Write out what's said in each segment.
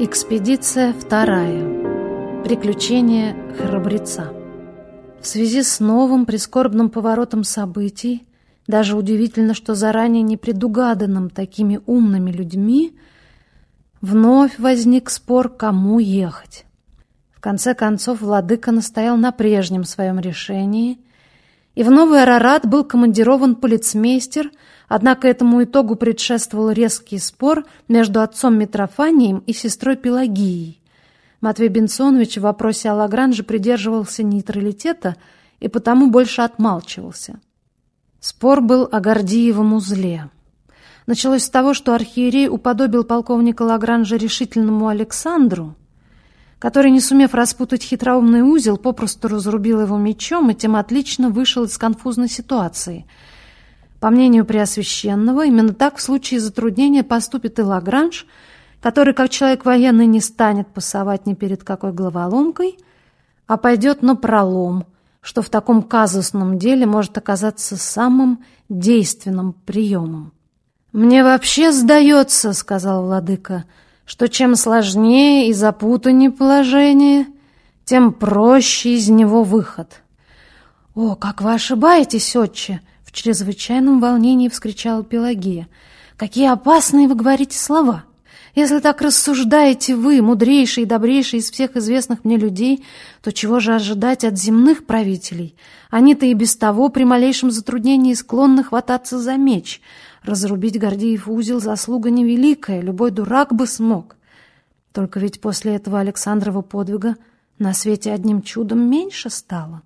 Экспедиция вторая. Приключения храбреца. В связи с новым прискорбным поворотом событий, даже удивительно, что заранее не предугаданным такими умными людьми, вновь возник спор, кому ехать. В конце концов, владыка настоял на прежнем своем решении, и в Новый Арарат был командирован полицмейстер, однако этому итогу предшествовал резкий спор между отцом Митрофанием и сестрой Пелагией. Матвей Бенсонович в вопросе о Лагранже придерживался нейтралитета и потому больше отмалчивался. Спор был о Гордиевом узле. Началось с того, что архиерей уподобил полковника Лагранжа решительному Александру, который, не сумев распутать хитроумный узел, попросту разрубил его мечом и тем отлично вышел из конфузной ситуации. По мнению Преосвященного, именно так в случае затруднения поступит и Лагранж, который, как человек военный, не станет пасовать ни перед какой головоломкой, а пойдет на пролом, что в таком казусном деле может оказаться самым действенным приемом. «Мне вообще сдается, — сказал владыка, — что чем сложнее и запутаннее положение, тем проще из него выход. «О, как вы ошибаетесь, отче!» — в чрезвычайном волнении вскричала Пелагия. «Какие опасные вы говорите слова! Если так рассуждаете вы, мудрейший и добрейший из всех известных мне людей, то чего же ожидать от земных правителей? Они-то и без того при малейшем затруднении склонны хвататься за меч, Разрубить Гордеев узел заслуга невеликая, любой дурак бы смог. Только ведь после этого Александрова подвига на свете одним чудом меньше стало.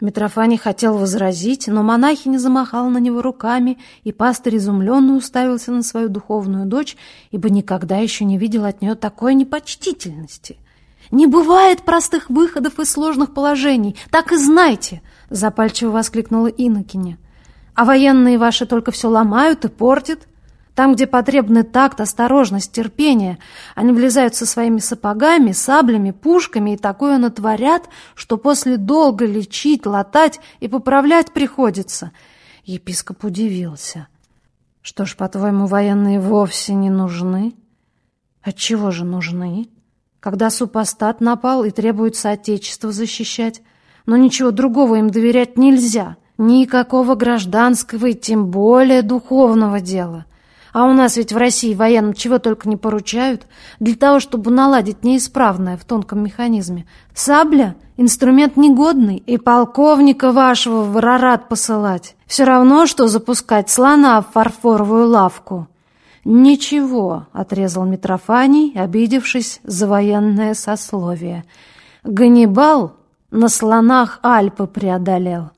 Митрофаний хотел возразить, но монахиня замахала на него руками, и пастырь изумленно уставился на свою духовную дочь, ибо никогда еще не видел от нее такой непочтительности. «Не бывает простых выходов из сложных положений, так и знайте!» — запальчиво воскликнула Иннокеня. А военные ваши только все ломают и портят. Там, где потребны такт, осторожность, терпение, они влезают со своими сапогами, саблями, пушками и такое натворят, что после долго лечить, латать и поправлять приходится. Епископ удивился. Что ж, по-твоему, военные вовсе не нужны? Отчего же нужны? Когда супостат напал и требуется отечество защищать, но ничего другого им доверять нельзя — Никакого гражданского и тем более духовного дела. А у нас ведь в России военным чего только не поручают, для того, чтобы наладить неисправное в тонком механизме. Сабля — инструмент негодный, и полковника вашего в Арарат посылать. Все равно, что запускать слона в фарфоровую лавку. «Ничего», — отрезал Митрофаний, обидевшись за военное сословие. «Ганнибал на слонах Альпы преодолел».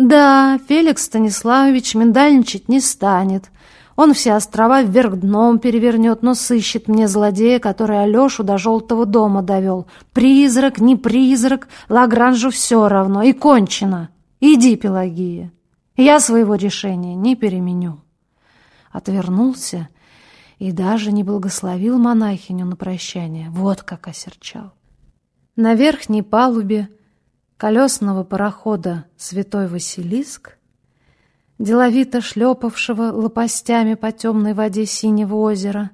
Да, Феликс Станиславович миндальничать не станет. Он все острова вверх дном перевернет, но сыщет мне злодея, который Алешу до желтого дома довел. Призрак, не призрак, Лагранжу все равно, и кончено. Иди, Пелагия, я своего решения не переменю. Отвернулся и даже не благословил монахиню на прощание. Вот как осерчал. На верхней палубе колесного парохода «Святой Василиск», деловито шлепавшего лопастями по темной воде синего озера,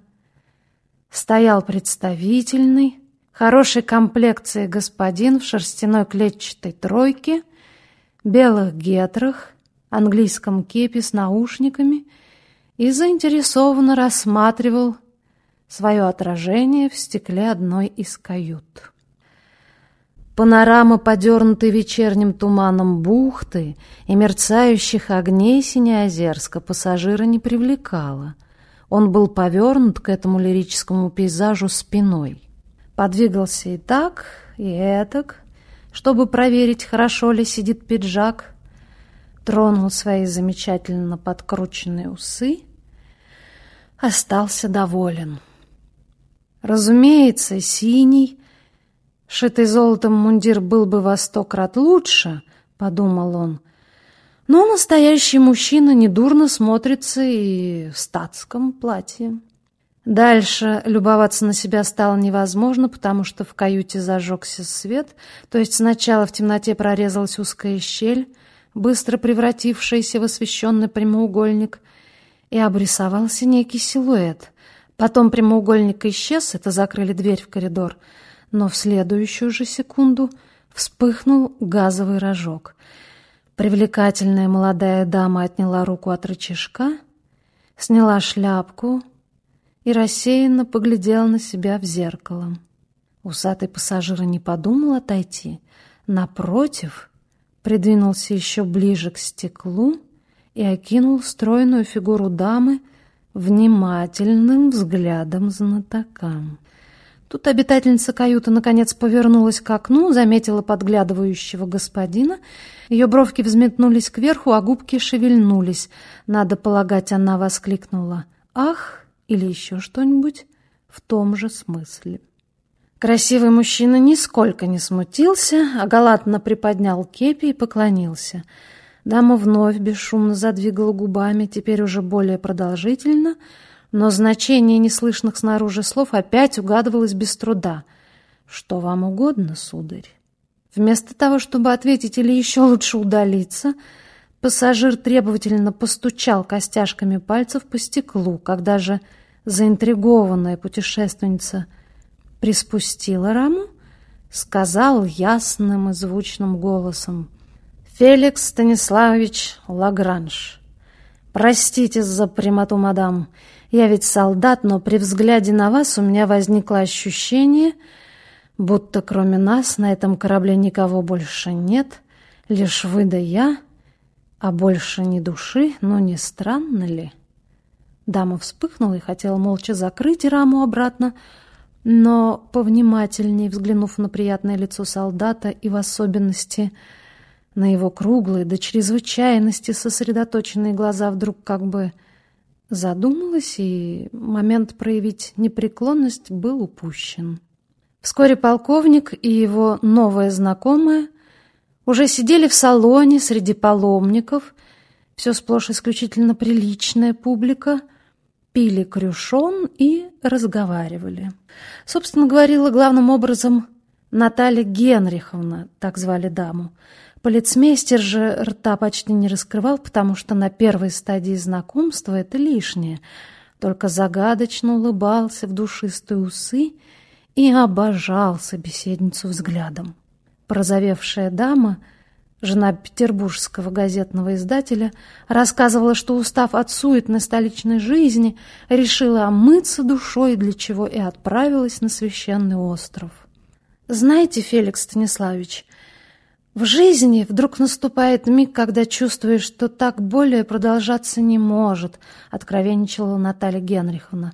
стоял представительный, хорошей комплекции господин в шерстяной клетчатой тройке, белых гетрах, английском кепе с наушниками и заинтересованно рассматривал свое отражение в стекле одной из кают. Панорама, подернутой вечерним туманом бухты и мерцающих огней Синеозерска, пассажира не привлекала. Он был повернут к этому лирическому пейзажу спиной. Подвигался и так, и этак, чтобы проверить, хорошо ли сидит пиджак, тронул свои замечательно подкрученные усы, остался доволен. Разумеется, синий — Шитый золотом мундир был бы во сто крат лучше, — подумал он. Но настоящий мужчина недурно смотрится и в статском платье. Дальше любоваться на себя стало невозможно, потому что в каюте зажегся свет, то есть сначала в темноте прорезалась узкая щель, быстро превратившаяся в освещенный прямоугольник, и обрисовался некий силуэт — Потом прямоугольник исчез, это закрыли дверь в коридор, но в следующую же секунду вспыхнул газовый рожок. Привлекательная молодая дама отняла руку от рычажка, сняла шляпку и рассеянно поглядела на себя в зеркало. Усатый пассажир не подумал отойти. Напротив, придвинулся еще ближе к стеклу и окинул стройную фигуру дамы внимательным взглядом знатока. Тут обитательница каюты наконец повернулась к окну, заметила подглядывающего господина. Ее бровки взметнулись кверху, а губки шевельнулись. Надо полагать, она воскликнула «Ах!» или еще что-нибудь в том же смысле. Красивый мужчина нисколько не смутился, а галатно приподнял кепи и поклонился. Дама вновь бесшумно задвигала губами, теперь уже более продолжительно, но значение неслышных снаружи слов опять угадывалось без труда. «Что вам угодно, сударь?» Вместо того, чтобы ответить или еще лучше удалиться, пассажир требовательно постучал костяшками пальцев по стеклу, когда же заинтригованная путешественница – приспустила раму, сказал ясным и звучным голосом. «Феликс Станиславович Лагранж, простите за прямоту, мадам. Я ведь солдат, но при взгляде на вас у меня возникло ощущение, будто кроме нас на этом корабле никого больше нет, лишь вы да я, а больше ни души, но не странно ли?» Дама вспыхнула и хотела молча закрыть раму обратно, но, повнимательнее взглянув на приятное лицо солдата и в особенности на его круглые до чрезвычайности сосредоточенные глаза, вдруг как бы задумалась, и момент проявить непреклонность был упущен. Вскоре полковник и его новая знакомая уже сидели в салоне среди паломников, все сплошь исключительно приличная публика — пили крюшон и разговаривали. Собственно, говорила главным образом Наталья Генриховна, так звали даму. Полицмейстер же рта почти не раскрывал, потому что на первой стадии знакомства это лишнее. Только загадочно улыбался в душистые усы и обожал собеседницу взглядом. Прозовевшая дама — Жена петербургского газетного издателя рассказывала, что, устав от суетной столичной жизни, решила омыться душой, для чего и отправилась на священный остров. Знаете, Феликс Станиславович, в жизни вдруг наступает миг, когда чувствуешь, что так более продолжаться не может, откровенничала Наталья Генриховна.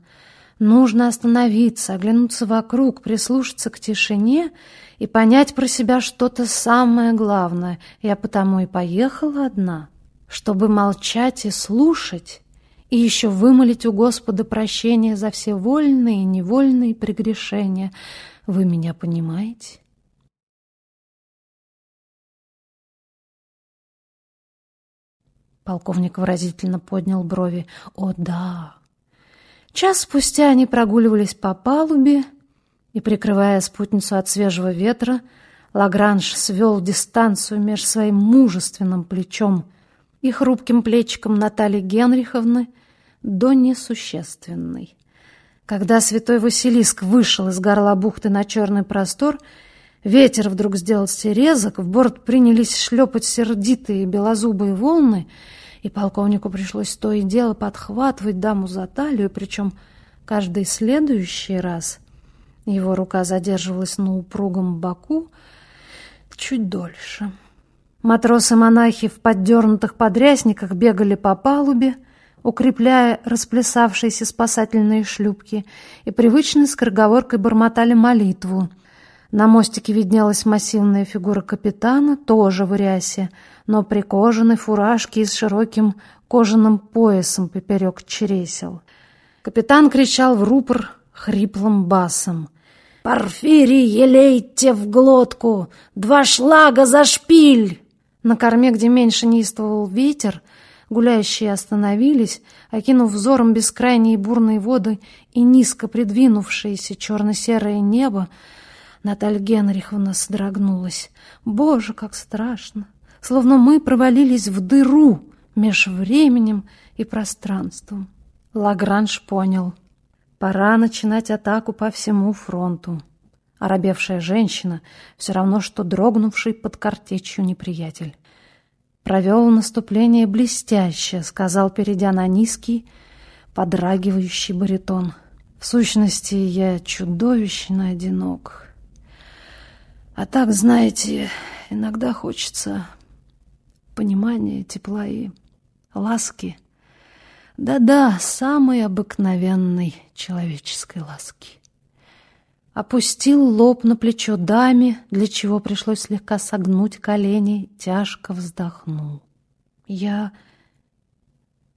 Нужно остановиться, оглянуться вокруг, прислушаться к тишине и понять про себя что-то самое главное. Я потому и поехала одна, чтобы молчать и слушать, и еще вымолить у Господа прощения за все вольные и невольные прегрешения. Вы меня понимаете? Полковник выразительно поднял брови. «О, да!» Час спустя они прогуливались по палубе, и, прикрывая спутницу от свежего ветра, Лагранж свел дистанцию между своим мужественным плечом и хрупким плечиком Натальи Генриховны до несущественной. Когда святой Василиск вышел из горла бухты на черный простор, ветер вдруг сделался резок, в борт принялись шлепать сердитые белозубые волны — и полковнику пришлось то и дело подхватывать даму за талию, причем каждый следующий раз его рука задерживалась на упругом боку чуть дольше. Матросы-монахи в поддернутых подрясниках бегали по палубе, укрепляя расплясавшиеся спасательные шлюпки, и привычной скороговоркой бормотали молитву — на мостике виднелась массивная фигура капитана, тоже в рясе, но при кожаной фуражке и с широким кожаным поясом поперек чересел. Капитан кричал в рупор хриплым басом. «Порфирий, елейте в глотку! Два шлага за шпиль!» На корме, где меньше неистовал ветер, гуляющие остановились, окинув взором бескрайние бурные воды и низко придвинувшееся черно-серое небо, Наталья Генриховна содрогнулась. «Боже, как страшно! Словно мы провалились в дыру меж временем и пространством». Лагранж понял. Пора начинать атаку по всему фронту. Оробевшая женщина все равно, что дрогнувший под картечью неприятель. Провел наступление блестяще, сказал, перейдя на низкий, подрагивающий баритон. В сущности, я чудовищно одинок. А так, знаете, иногда хочется понимания, тепла и ласки. Да-да, самой обыкновенной человеческой ласки. Опустил лоб на плечо даме, для чего пришлось слегка согнуть колени, тяжко вздохнул. Я...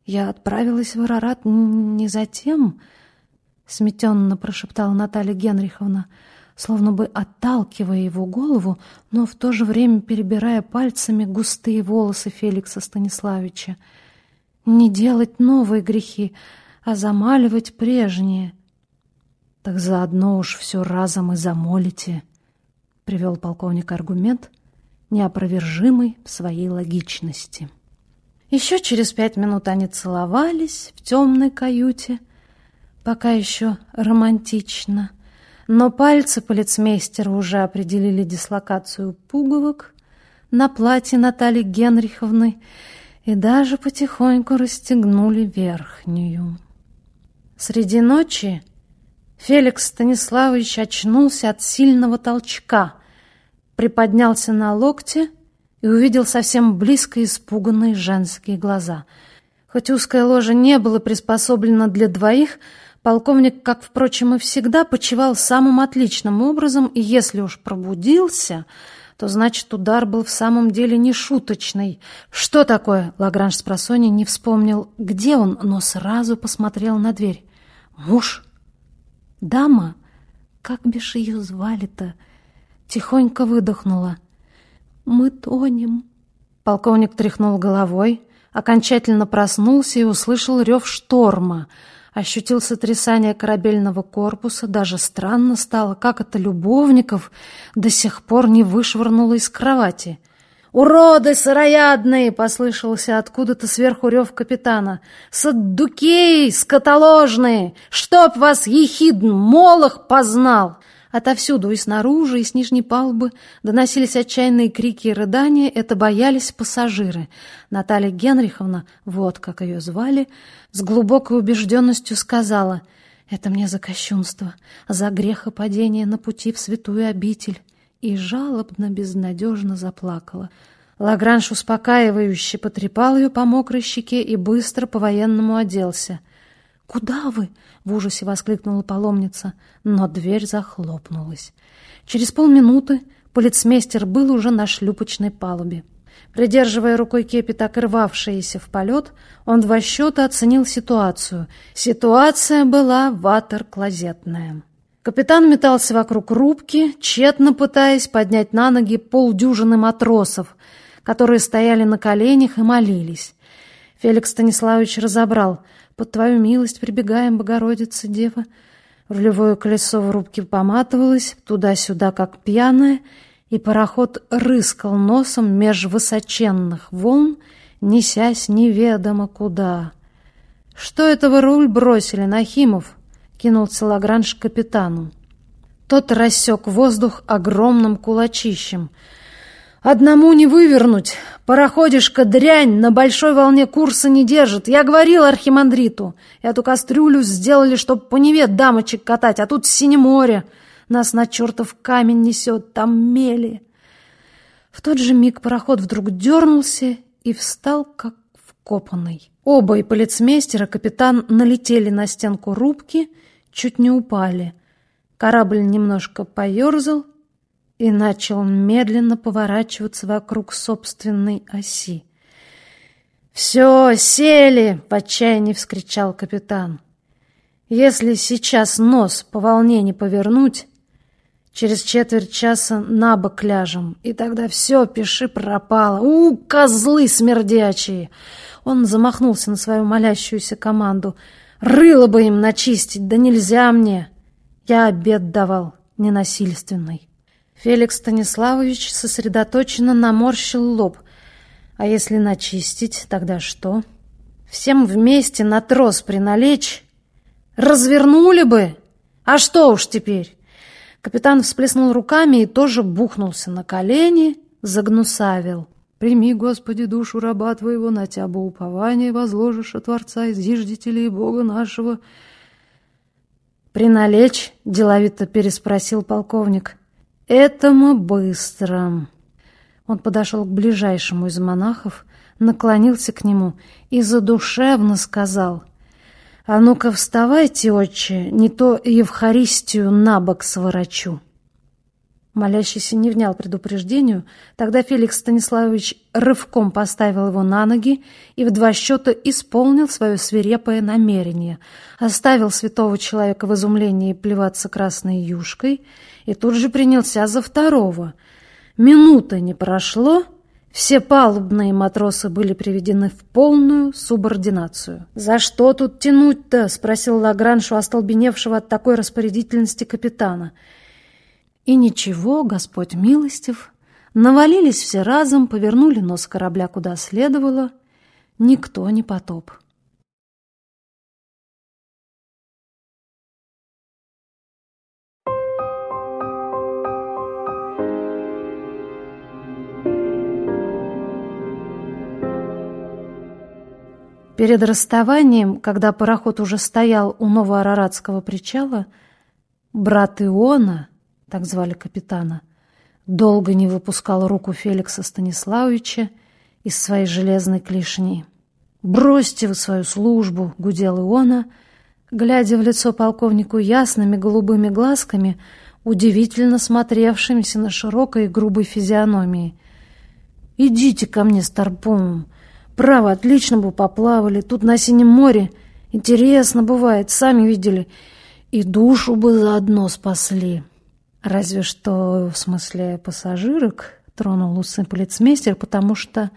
я отправилась в Арарат не за тем, сметенно прошептала Наталья Генриховна, словно бы отталкивая его голову, но в то же время перебирая пальцами густые волосы Феликса Станиславича. Не делать новые грехи, а замаливать прежние. Так заодно уж все разом и замолите, — привел полковник аргумент, неопровержимый в своей логичности. Еще через пять минут они целовались в темной каюте, пока еще романтично, но пальцы полицмейстера уже определили дислокацию пуговок на платье Натальи Генриховны и даже потихоньку расстегнули верхнюю. Среди ночи Феликс Станиславович очнулся от сильного толчка, приподнялся на локте и увидел совсем близко испуганные женские глаза. Хоть узкое ложе не было приспособлено для двоих, полковник, как, впрочем, и всегда, почивал самым отличным образом, и если уж пробудился, то значит, удар был в самом деле не шуточный. Что такое? Лагранж с не вспомнил, где он, но сразу посмотрел на дверь. Муж? Дама? Как бишь ее звали-то? Тихонько выдохнула. Мы тонем. Полковник тряхнул головой, окончательно проснулся и услышал рев шторма — ощутил сотрясание корабельного корпуса, даже странно стало, как это любовников до сих пор не вышвырнуло из кровати. «Уроды сыроядные!» — послышался откуда-то сверху рев капитана. «Саддукеи скотоложные! Чтоб вас ехидн молох познал!» Отовсюду, и снаружи, и с нижней палубы, доносились отчаянные крики и рыдания. Это боялись пассажиры. Наталья Генриховна, вот как ее звали, с глубокой убежденностью сказала, «Это мне за кощунство, за грехопадение на пути в святую обитель» и жалобно, безнадежно заплакала. Лагранж успокаивающе потрепал ее по мокрой щеке и быстро по-военному оделся. «Куда вы?» — в ужасе воскликнула паломница, но дверь захлопнулась. Через полминуты полицмейстер был уже на шлюпочной палубе. Придерживая рукой кепи, так рвавшиеся в полет, он два счета оценил ситуацию. Ситуация была ватер-клозетная. Капитан метался вокруг рубки, тщетно пытаясь поднять на ноги полдюжины матросов, которые стояли на коленях и молились. Феликс Станиславович разобрал — под твою милость прибегаем, Богородица Дева. Рулевое колесо в рубке поматывалось туда-сюда, как пьяное, и пароход рыскал носом меж высоченных волн, несясь неведомо куда. «Что это вы руль бросили, Нахимов?» — кинулся Лагранж капитану. Тот рассек воздух огромным кулачищем — Одному не вывернуть. Пароходишка дрянь на большой волне курса не держит. Я говорил архимандриту. Эту кастрюлю сделали, чтоб по Неве дамочек катать, а тут синее море. Нас на чертов камень несет, там мели. В тот же миг пароход вдруг дернулся и встал, как вкопанный. Оба и полицмейстер, и капитан налетели на стенку рубки, чуть не упали. Корабль немножко поерзал, и начал медленно поворачиваться вокруг собственной оси. «Все, сели!» — в отчаянии вскричал капитан. «Если сейчас нос по волне не повернуть, через четверть часа на бок ляжем, и тогда все, пиши, пропало. У, козлы смердячие!» Он замахнулся на свою молящуюся команду. «Рыло бы им начистить, да нельзя мне!» Я обед давал, ненасильственный. Феликс Станиславович сосредоточенно наморщил лоб. А если начистить, тогда что? Всем вместе на трос приналечь, Развернули бы! А что уж теперь? Капитан всплеснул руками и тоже бухнулся на колени, загнусавил. «Прими, Господи, душу раба Твоего, на Тябу упование возложишь от Творца, изиждителей Бога нашего». «Приналечь?» — деловито переспросил полковник. «Это мы быстро». Он подошел к ближайшему из монахов, наклонился к нему и задушевно сказал — «А ну-ка вставайте, отче, не то Евхаристию на бок сворачу». Молящийся не внял предупреждению, тогда Феликс Станиславович рывком поставил его на ноги и в два счета исполнил свое свирепое намерение, оставил святого человека в изумлении плеваться красной юшкой и тут же принялся за второго. Минута не прошло, все палубные матросы были приведены в полную субординацию. «За что тут тянуть-то?» — спросил Лагранж у остолбеневшего от такой распорядительности капитана. И ничего, Господь милостив. Навалились все разом, повернули нос корабля куда следовало. Никто не потоп. Перед расставанием, когда пароход уже стоял у Новоараратского причала, брат Иона, так звали капитана, долго не выпускал руку Феликса Станиславовича из своей железной клешни. «Бросьте вы свою службу!» — гудел Иона, глядя в лицо полковнику ясными голубыми глазками, удивительно смотревшимися на широкой и грубой физиономии. «Идите ко мне с Тарпомом!» Право, отлично бы поплавали. Тут на Синем море интересно бывает, сами видели. И душу бы заодно спасли. Разве что, в смысле пассажирок, тронул усы полицмейстер, потому что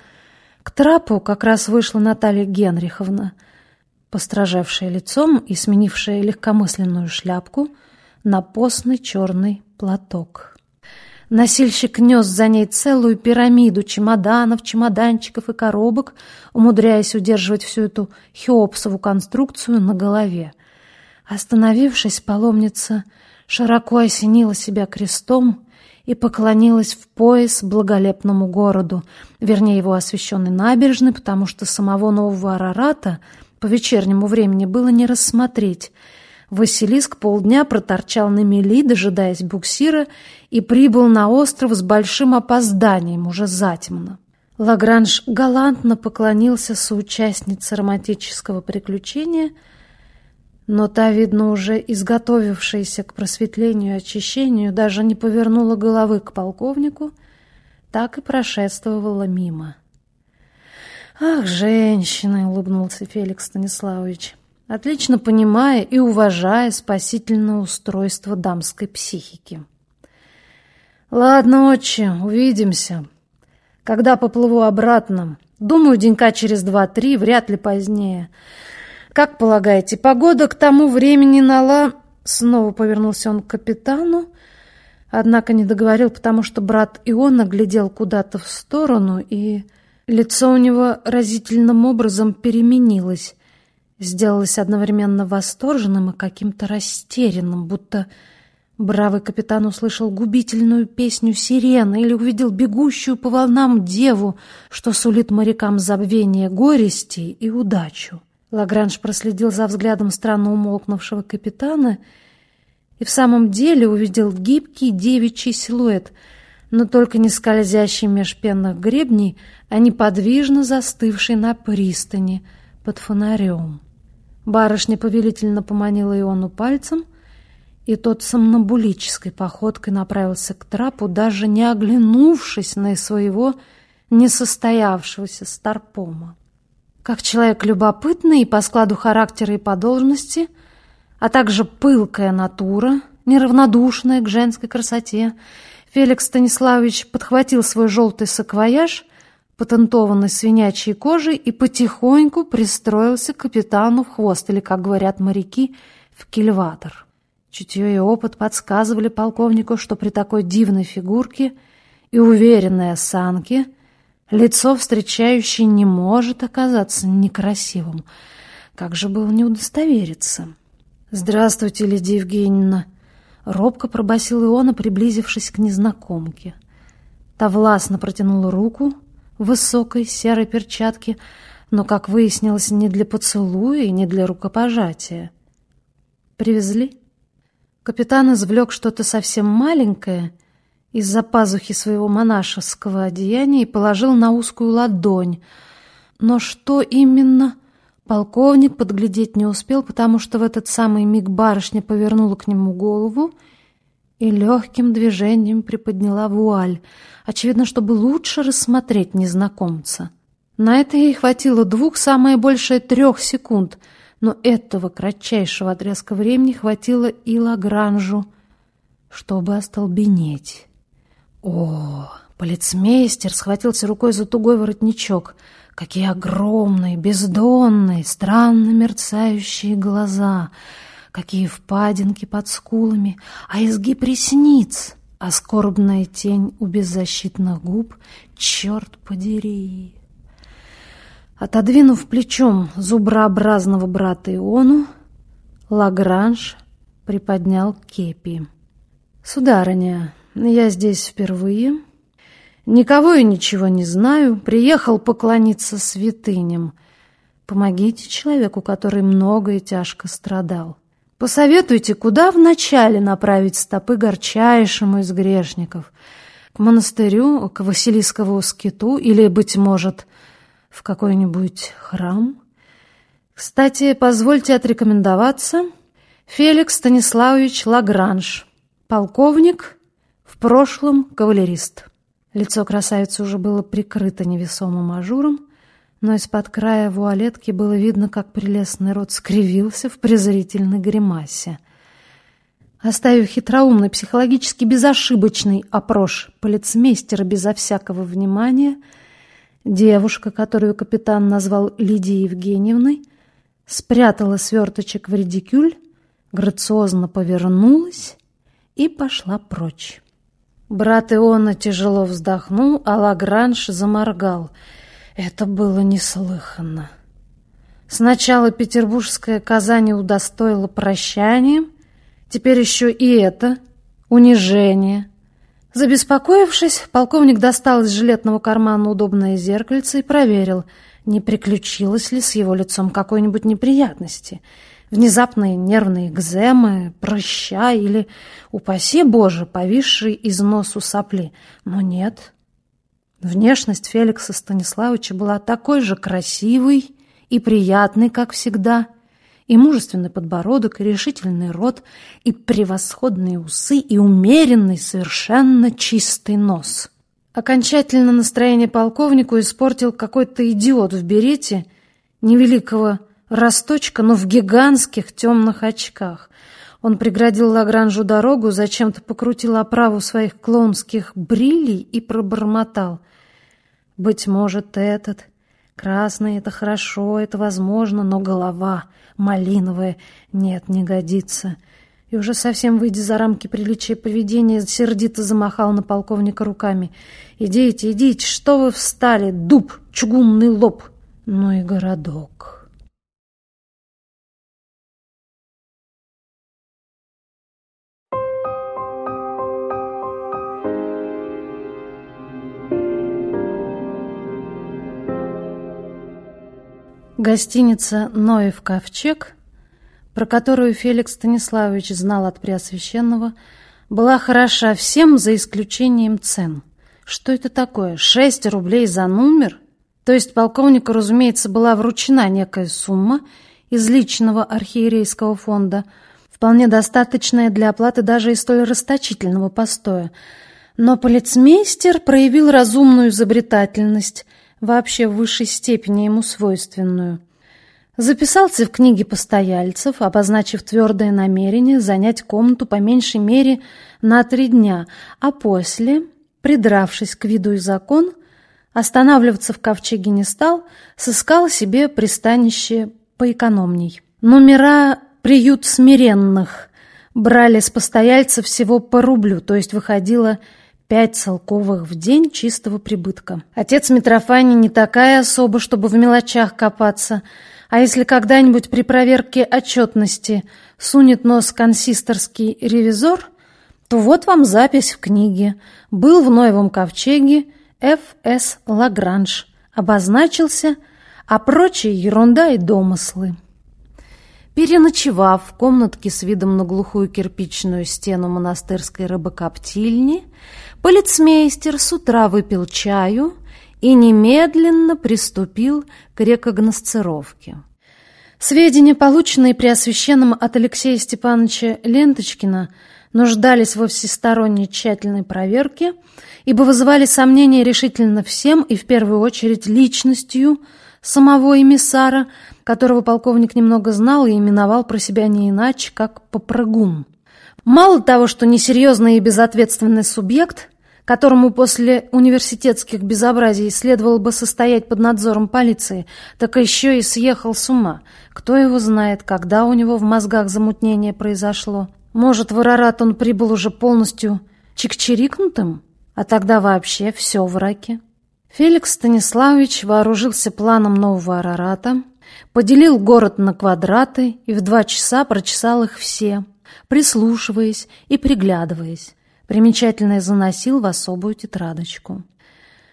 к трапу как раз вышла Наталья Генриховна, постражавшая лицом и сменившая легкомысленную шляпку на постный черный платок. Носильщик нес за ней целую пирамиду чемоданов, чемоданчиков и коробок, умудряясь удерживать всю эту хеопсову конструкцию на голове. Остановившись, паломница широко осенила себя крестом и поклонилась в пояс благолепному городу, вернее его освященной набережной, потому что самого нового Арарата по вечернему времени было не рассмотреть — Василиск полдня проторчал на мели, дожидаясь буксира, и прибыл на остров с большим опозданием, уже затемно. Лагранж галантно поклонился соучастнице романтического приключения, но та, видно, уже изготовившаяся к просветлению и очищению, даже не повернула головы к полковнику, так и прошествовала мимо. «Ах, женщины!» — улыбнулся Феликс Станиславович отлично понимая и уважая спасительное устройство дамской психики. «Ладно, отче, увидимся. Когда поплыву обратно? Думаю, денька через два-три, вряд ли позднее. Как полагаете, погода к тому времени нала...» Снова повернулся он к капитану, однако не договорил, потому что брат Иона глядел куда-то в сторону, и лицо у него разительным образом переменилось сделалось одновременно восторженным и каким-то растерянным, будто бравый капитан услышал губительную песню сирены или увидел бегущую по волнам деву, что сулит морякам забвение горести и удачу. Лагранж проследил за взглядом странно умолкнувшего капитана и в самом деле увидел гибкий девичий силуэт, но только не скользящий меж пенных гребней, а неподвижно застывший на пристани под фонарем. Барышня повелительно поманила Иону пальцем, и тот сомнамбулической походкой направился к трапу, даже не оглянувшись на своего несостоявшегося старпома. Как человек любопытный и по складу характера и по должности, а также пылкая натура, неравнодушная к женской красоте, Феликс Станиславович подхватил свой желтый саквояж патентованной свинячьей кожей и потихоньку пристроился к капитану в хвост, или, как говорят моряки, в кильватор. Чутье и опыт подсказывали полковнику, что при такой дивной фигурке и уверенной осанке лицо встречающей не может оказаться некрасивым. Как же было не удостовериться? «Здравствуйте, Лидия Евгеньевна!» Робко пробасил Иона, приблизившись к незнакомке. Та властно протянула руку высокой серой перчатке, но, как выяснилось, не для поцелуя и не для рукопожатия. «Привезли?» Капитан извлек что-то совсем маленькое из-за пазухи своего монашеского одеяния и положил на узкую ладонь. Но что именно, полковник подглядеть не успел, потому что в этот самый миг барышня повернула к нему голову и легким движением приподняла вуаль, очевидно, чтобы лучше рассмотреть незнакомца. На это ей хватило двух, самое большее трех секунд — но этого кратчайшего отрезка времени хватило и Лагранжу, чтобы остолбенеть. О, полицмейстер схватился рукой за тугой воротничок. Какие огромные, бездонные, странно мерцающие глаза, какие впадинки под скулами, а изгиб ресниц, а скорбная тень у беззащитных губ, черт подери! Отодвинув плечом зуброобразного брата Иону, Лагранж приподнял кепи. «Сударыня, я здесь впервые. Никого и ничего не знаю. Приехал поклониться святыням. Помогите человеку, который много и тяжко страдал. Посоветуйте, куда вначале направить стопы горчайшему из грешников? К монастырю, к Василийскому скиту или, быть может, в какой-нибудь храм? Кстати, позвольте отрекомендоваться. Феликс Станиславович Лагранж, полковник, в прошлом кавалерист. Лицо красавицы уже было прикрыто невесомым ажуром, но из-под края вуалетки было видно, как прелестный рот скривился в презрительной гримасе. Оставив хитроумный, психологически безошибочный опрос полицмейстера безо всякого внимания — Девушка, которую капитан назвал Лидией Евгеньевной, спрятала сверточек в редикюль, грациозно повернулась и пошла прочь. Брат Иона тяжело вздохнул, а Лагранж заморгал. Это было неслыханно. Сначала петербургская Казань удостоила прощанием, теперь еще и это унижение — Забеспокоившись, полковник достал из жилетного кармана удобное зеркальце и проверил, не приключилось ли с его лицом какой-нибудь неприятности. Внезапные нервные экземы, прыща или, упаси Боже, повисшие из носу сопли. Но нет. Внешность Феликса Станиславовича была такой же красивой и приятной, как всегда — и мужественный подбородок, и решительный рот, и превосходные усы, и умеренный, совершенно чистый нос. Окончательно настроение полковнику испортил какой-то идиот в берете, невеликого росточка, но в гигантских темных очках. Он преградил Лагранжу дорогу, зачем-то покрутил оправу своих клоунских брилей и пробормотал. «Быть может, этот...» Красный — это хорошо, это возможно, но голова малиновая нет, не годится. И уже совсем выйдя за рамки приличия поведения, сердито замахал на полковника руками. «Идите, идите, что вы встали? Дуб, чугунный лоб!» Ну и городок. Гостиница «Ноев ковчег», про которую Феликс Станиславович знал от Преосвященного, была хороша всем за исключением цен. Что это такое? Шесть рублей за номер? То есть полковнику, разумеется, была вручена некая сумма из личного архиерейского фонда, вполне достаточная для оплаты даже и столь расточительного постоя. Но полицмейстер проявил разумную изобретательность – вообще в высшей степени ему свойственную. Записался в книге постояльцев, обозначив твердое намерение занять комнату по меньшей мере на три дня, а после, придравшись к виду и закон, останавливаться в ковчеге не стал, сыскал себе пристанище поэкономней. Номера «Приют смиренных» брали с постояльцев всего по рублю, то есть выходило Пять целковых в день чистого прибытка. Отец Митрофани не такая особа, чтобы в мелочах копаться. А если когда-нибудь при проверке отчетности сунет нос консисторский ревизор, то вот вам запись в книге. Был в Ноевом ковчеге Ф.С. Лагранж. Обозначился, а прочие ерунда и домыслы. Переночевав в комнатке с видом на глухую кирпичную стену монастырской рыбокоптильни, полицмейстер с утра выпил чаю и немедленно приступил к рекогносцировке. Сведения, полученные при освященном от Алексея Степановича Ленточкина, нуждались во всесторонней тщательной проверке, ибо вызывали сомнения решительно всем и в первую очередь личностью самого эмиссара, которого полковник немного знал и именовал про себя не иначе, как попрыгун. Мало того, что несерьезный и безответственный субъект, которому после университетских безобразий следовало бы состоять под надзором полиции, так еще и съехал с ума. Кто его знает, когда у него в мозгах замутнение произошло. Может, в Арарат он прибыл уже полностью чикчирикнутым? А тогда вообще все в раке. Феликс Станиславович вооружился планом нового Арарата, поделил город на квадраты и в два часа прочесал их все, прислушиваясь и приглядываясь. Примечательное заносил в особую тетрадочку.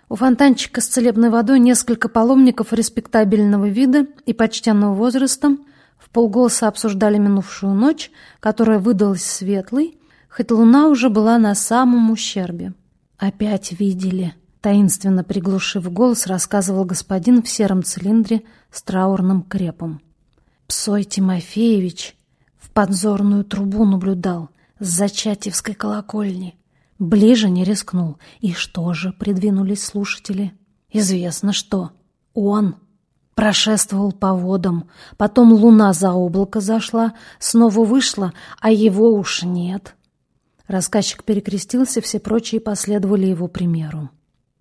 У фонтанчика с целебной водой несколько паломников респектабельного вида и почтенного возраста в полголоса обсуждали минувшую ночь, которая выдалась светлой, хоть луна уже была на самом ущербе. «Опять видели», — таинственно приглушив голос, рассказывал господин в сером цилиндре с траурным крепом. Псой Тимофеевич в подзорную трубу наблюдал с Зачатевской колокольни. Ближе не рискнул. И что же, придвинулись слушатели? Известно что. Он прошествовал по водам, потом луна за облако зашла, снова вышла, а его уж нет. Рассказчик перекрестился, все прочие последовали его примеру.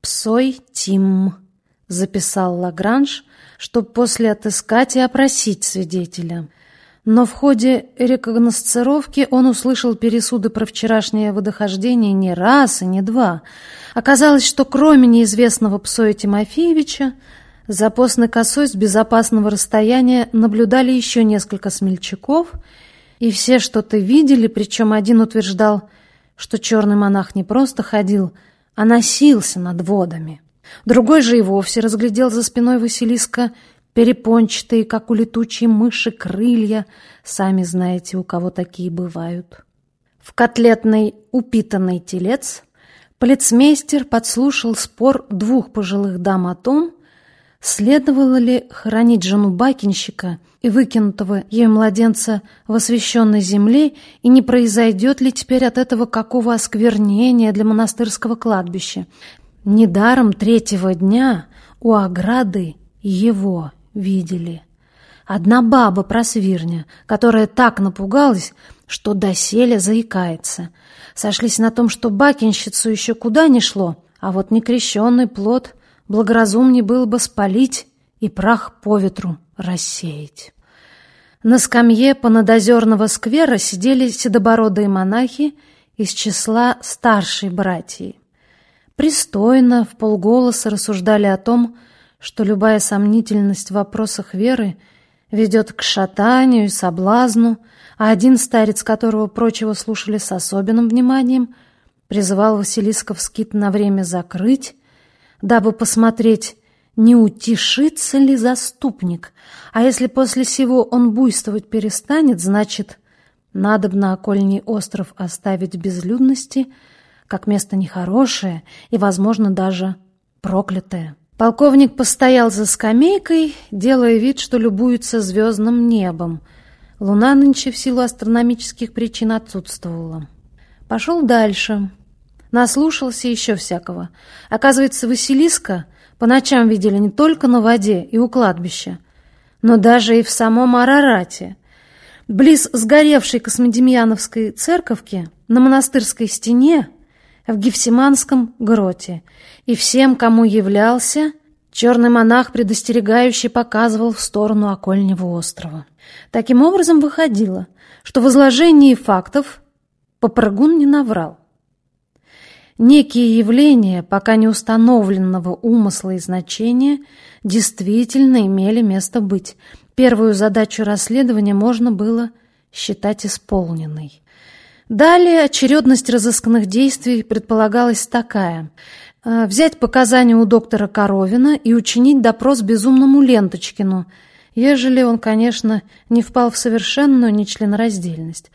«Псой Тим», — записал Лагранж, чтоб после отыскать и опросить свидетеля. Но в ходе рекогносцировки он услышал пересуды про вчерашнее водохождение не раз и не два. Оказалось, что кроме неизвестного Псоя Тимофеевича, за постной косой с безопасного расстояния наблюдали еще несколько смельчаков, и все что-то видели, причем один утверждал, что черный монах не просто ходил, а носился над водами. Другой же и вовсе разглядел за спиной Василиска перепончатые, как у летучей мыши, крылья. Сами знаете, у кого такие бывают. В котлетный упитанный телец полицмейстер подслушал спор двух пожилых дам о том, следовало ли хоронить жену бакинщика – и выкинутого ею младенца в освященной земле, и не произойдет ли теперь от этого какого осквернения для монастырского кладбища. Недаром третьего дня у ограды его видели. Одна баба просвирня, которая так напугалась, что доселе заикается. Сошлись на том, что бакинщицу еще куда ни шло, а вот некрещенный плод благоразумнее было бы спалить и прах по ветру рассеять. На скамье понадозерного сквера сидели седобородые монахи из числа старшей братьи. Пристойно, в полголоса рассуждали о том, что любая сомнительность в вопросах веры ведет к шатанию и соблазну, а один старец, которого прочего слушали с особенным вниманием, призывал Василисков скит на время закрыть, дабы посмотреть, не утешится ли заступник, а если после сего он буйствовать перестанет, значит, надобно окольний остров оставить в безлюдности, как место нехорошее и, возможно, даже проклятое. Полковник постоял за скамейкой, делая вид, что любуется звездным небом. Луна нынче в силу астрономических причин отсутствовала. Пошел дальше. Наслушался еще всякого. Оказывается, Василиска по ночам видели не только на воде и у кладбища, но даже и в самом Арарате. Близ сгоревшей Космодемьяновской церковки на монастырской стене в Гефсиманском гроте. И всем, кому являлся, черный монах предостерегающий показывал в сторону окольнего острова. Таким образом выходило, что в изложении фактов Попрыгун не наврал. Некие явления, пока не установленного умысла и значения, действительно имели место быть. Первую задачу расследования можно было считать исполненной. Далее очередность разыскных действий предполагалась такая. Э, взять показания у доктора Коровина и учинить допрос безумному Ленточкину, ежели он, конечно, не впал в совершенную нечленораздельность.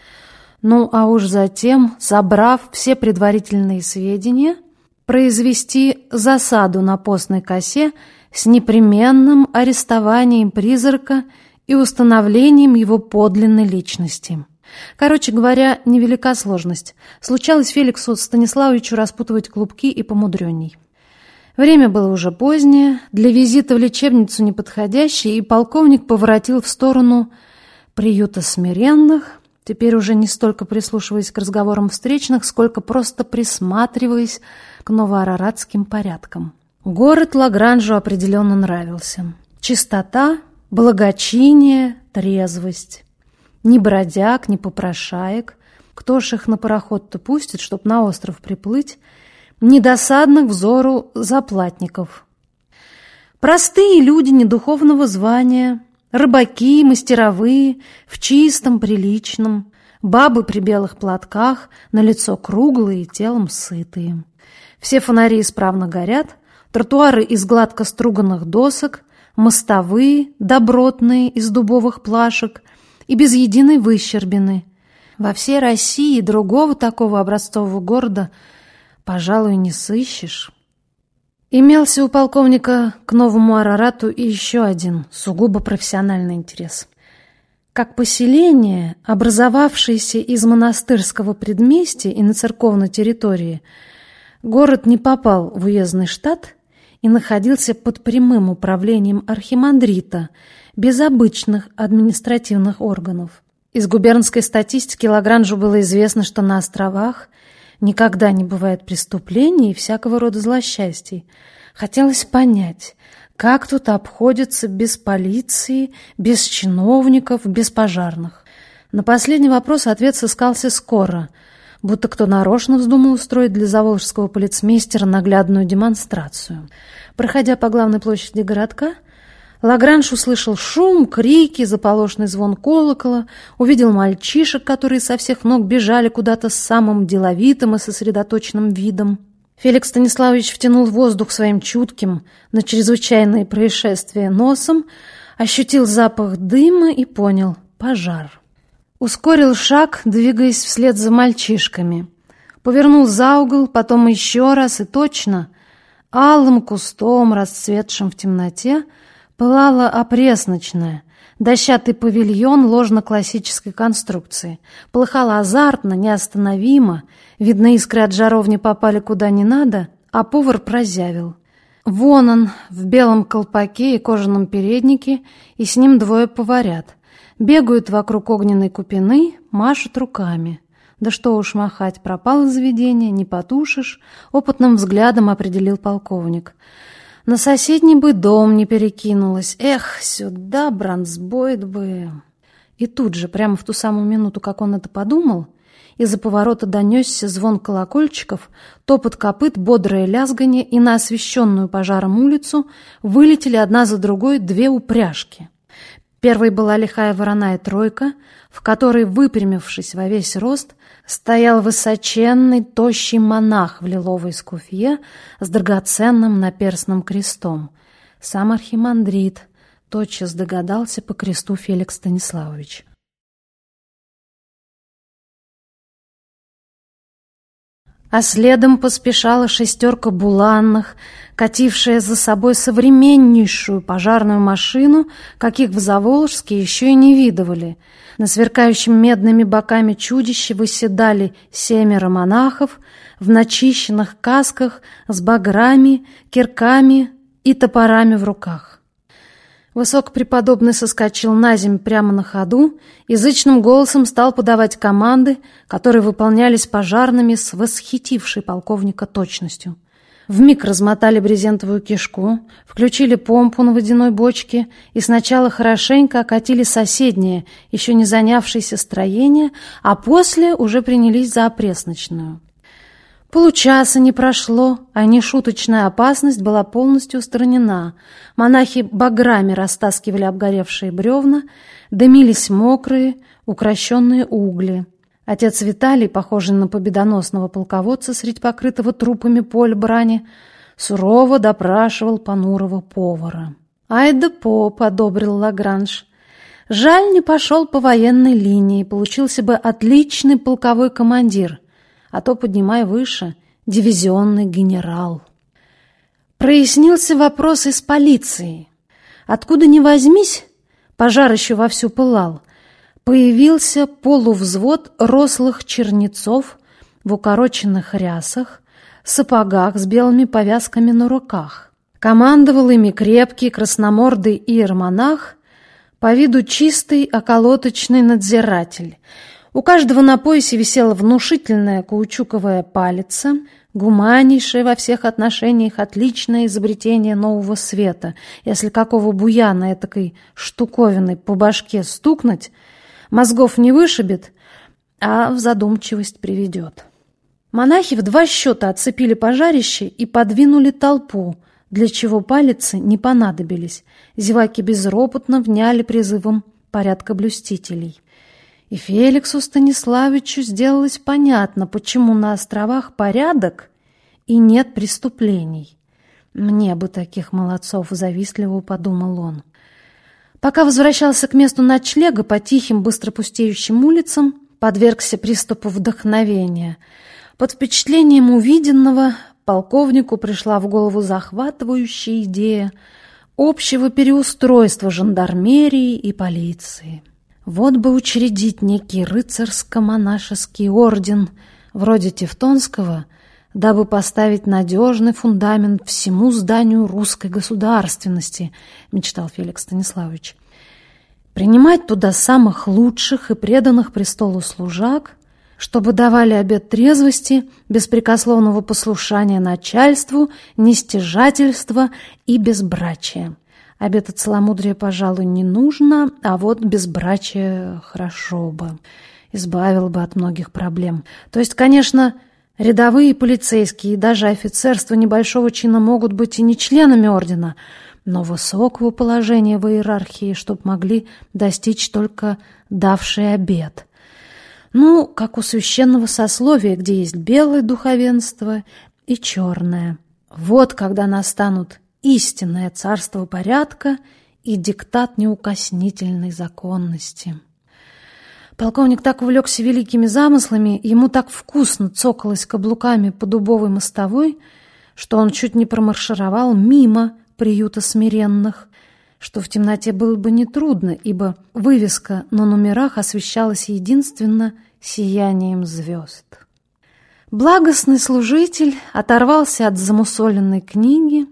Ну, а уж затем, собрав все предварительные сведения, произвести засаду на постной косе с непременным арестованием призрака и установлением его подлинной личности. Короче говоря, невелика сложность. Случалось Феликсу Станиславовичу распутывать клубки и помудренней. Время было уже позднее, для визита в лечебницу неподходящее, и полковник поворотил в сторону приюта смиренных, теперь уже не столько прислушиваясь к разговорам встречных, сколько просто присматриваясь к новоараратским порядкам. Город Лагранжу определенно нравился. Чистота, благочиние, трезвость. Ни бродяг, ни попрошаек. Кто ж их на пароход-то пустит, чтоб на остров приплыть? Недосадных взору заплатников. Простые люди недуховного звания, рыбаки, мастеровые, в чистом, приличном, бабы при белых платках, на лицо круглые, телом сытые. Все фонари исправно горят, тротуары из гладко струганных досок, мостовые, добротные, из дубовых плашек — и без единой выщербины. Во всей России другого такого образцового города, пожалуй, не сыщешь. Имелся у полковника к новому Арарату и еще один сугубо профессиональный интерес. Как поселение, образовавшееся из монастырского предместья и на церковной территории, город не попал в уездный штат и находился под прямым управлением архимандрита – без обычных административных органов. Из губернской статистики Лагранжу было известно, что на островах никогда не бывает преступлений и всякого рода злосчастий. Хотелось понять, как тут обходится без полиции, без чиновников, без пожарных. На последний вопрос ответ сыскался скоро, будто кто нарочно вздумал устроить для заволжского полицмейстера наглядную демонстрацию. Проходя по главной площади городка, Лагранж услышал шум, крики, заполошный звон колокола, увидел мальчишек, которые со всех ног бежали куда-то с самым деловитым и сосредоточенным видом. Феликс Станиславович втянул воздух своим чутким на чрезвычайные происшествия носом, ощутил запах дыма и понял — пожар. Ускорил шаг, двигаясь вслед за мальчишками. Повернул за угол, потом еще раз и точно, алым кустом, расцветшим в темноте, — Пылала опресночная, дощатый павильон ложно-классической конструкции. Полыхало азартно, неостановимо, видно, искры от жаровни попали куда не надо, а повар прозявил. Вон он, в белом колпаке и кожаном переднике, и с ним двое поварят. Бегают вокруг огненной купины, машут руками. Да что уж махать, пропало заведение, не потушишь, опытным взглядом определил полковник. На соседний бы дом не перекинулась. Эх, сюда бронзбойд бы. И тут же, прямо в ту самую минуту, как он это подумал, из-за поворота донесся звон колокольчиков, топот копыт, бодрое лязгание, и на освещенную пожаром улицу вылетели одна за другой две упряжки. Первой была лихая вороная тройка, в которой, выпрямившись во весь рост, стоял высоченный, тощий монах в лиловой скуфье с драгоценным наперстным крестом. Сам архимандрит тотчас догадался по кресту Феликс Станиславович. А следом поспешала шестерка буланных, катившая за собой современнейшую пожарную машину, каких в Заволжске еще и не видывали — на сверкающем медными боками чудище выседали семеро монахов в начищенных касках с баграми, кирками и топорами в руках. Высокопреподобный соскочил на землю прямо на ходу, язычным голосом стал подавать команды, которые выполнялись пожарными с восхитившей полковника точностью — Вмиг размотали брезентовую кишку, включили помпу на водяной бочке и сначала хорошенько окатили соседнее, еще не занявшееся строение, а после уже принялись за опресночную. Получаса не прошло, а нешуточная опасность была полностью устранена. Монахи баграми растаскивали обгоревшие бревна, дымились мокрые, укращенные угли. Отец Виталий, похожий на победоносного полководца средь покрытого трупами поля брани, сурово допрашивал понурого повара. «Ай да поп!» — одобрил Лагранж. «Жаль, не пошел по военной линии, получился бы отличный полковой командир» а то поднимай выше, дивизионный генерал. Прояснился вопрос из полиции. Откуда ни возьмись, пожар еще вовсю пылал, появился полувзвод рослых чернецов в укороченных рясах, сапогах с белыми повязками на руках. Командовал ими крепкий красномордый иеромонах, по виду чистый околоточный надзиратель — у каждого на поясе висела внушительная каучуковая палица, гуманнейшее во всех отношениях отличное изобретение нового света. Если какого буяна этакой штуковиной по башке стукнуть, мозгов не вышибет, а в задумчивость приведет. Монахи в два счета отцепили пожарище и подвинули толпу, для чего палицы не понадобились. Зеваки безропотно вняли призывом порядкоблюстителей. И Феликсу Станиславичу сделалось понятно, почему на островах порядок и нет преступлений. Мне бы таких молодцов завистливо подумал он. Пока возвращался к месту ночлега по тихим, быстро пустеющим улицам, подвергся приступу вдохновения. Под впечатлением увиденного полковнику пришла в голову захватывающая идея общего переустройства жандармерии и полиции. Вот бы учредить некий рыцарско-монашеский орден, вроде Тевтонского, дабы поставить надежный фундамент всему зданию русской государственности, мечтал Феликс Станиславович. Принимать туда самых лучших и преданных престолу служак, чтобы давали обет трезвости, беспрекословного послушания начальству, нестяжательства и безбрачия. Обета целомудрия, пожалуй, не нужно, а вот безбрачие хорошо бы. Избавил бы от многих проблем. То есть, конечно, рядовые полицейские и даже офицерство небольшого чина могут быть и не членами ордена, но высокого положения в иерархии, чтоб могли достичь только давшие обет. Ну, как у священного сословия, где есть белое духовенство и черное. Вот когда настанут истинное царство порядка и диктат неукоснительной законности. Полковник так увлекся великими замыслами, ему так вкусно цокалось каблуками по дубовой мостовой, что он чуть не промаршировал мимо приюта смиренных, что в темноте было бы нетрудно, ибо вывеска на номерах освещалась единственно сиянием звезд. Благостный служитель оторвался от замусоленной книги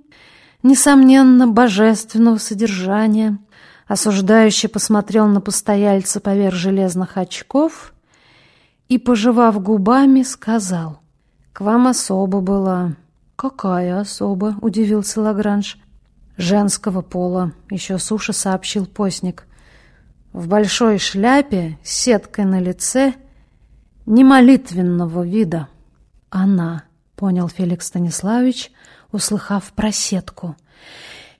несомненно, божественного содержания, осуждающий посмотрел на постояльца поверх железных очков и, пожевав губами, сказал, «К вам особа была». «Какая особа?» — удивился Лагранж. «Женского пола», — еще суше сообщил постник. «В большой шляпе, с сеткой на лице, немолитвенного вида». «Она», — понял Феликс Станиславович, — услыхав про сетку.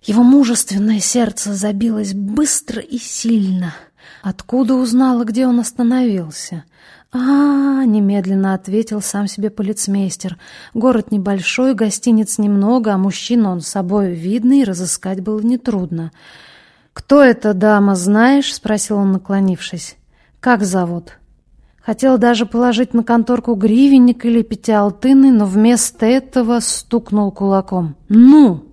Его мужественное сердце забилось быстро и сильно. Откуда узнала, где он остановился? А, немедленно ответил сам себе полицмейстер. Город небольшой, гостиниц немного, а мужчина он собой видный, разыскать было нетрудно. «Кто эта дама, знаешь?» — спросил он, наклонившись. «Как зовут?» Хотел даже положить на конторку гривенник или пятиалтыны, но вместо этого стукнул кулаком. «Ну!»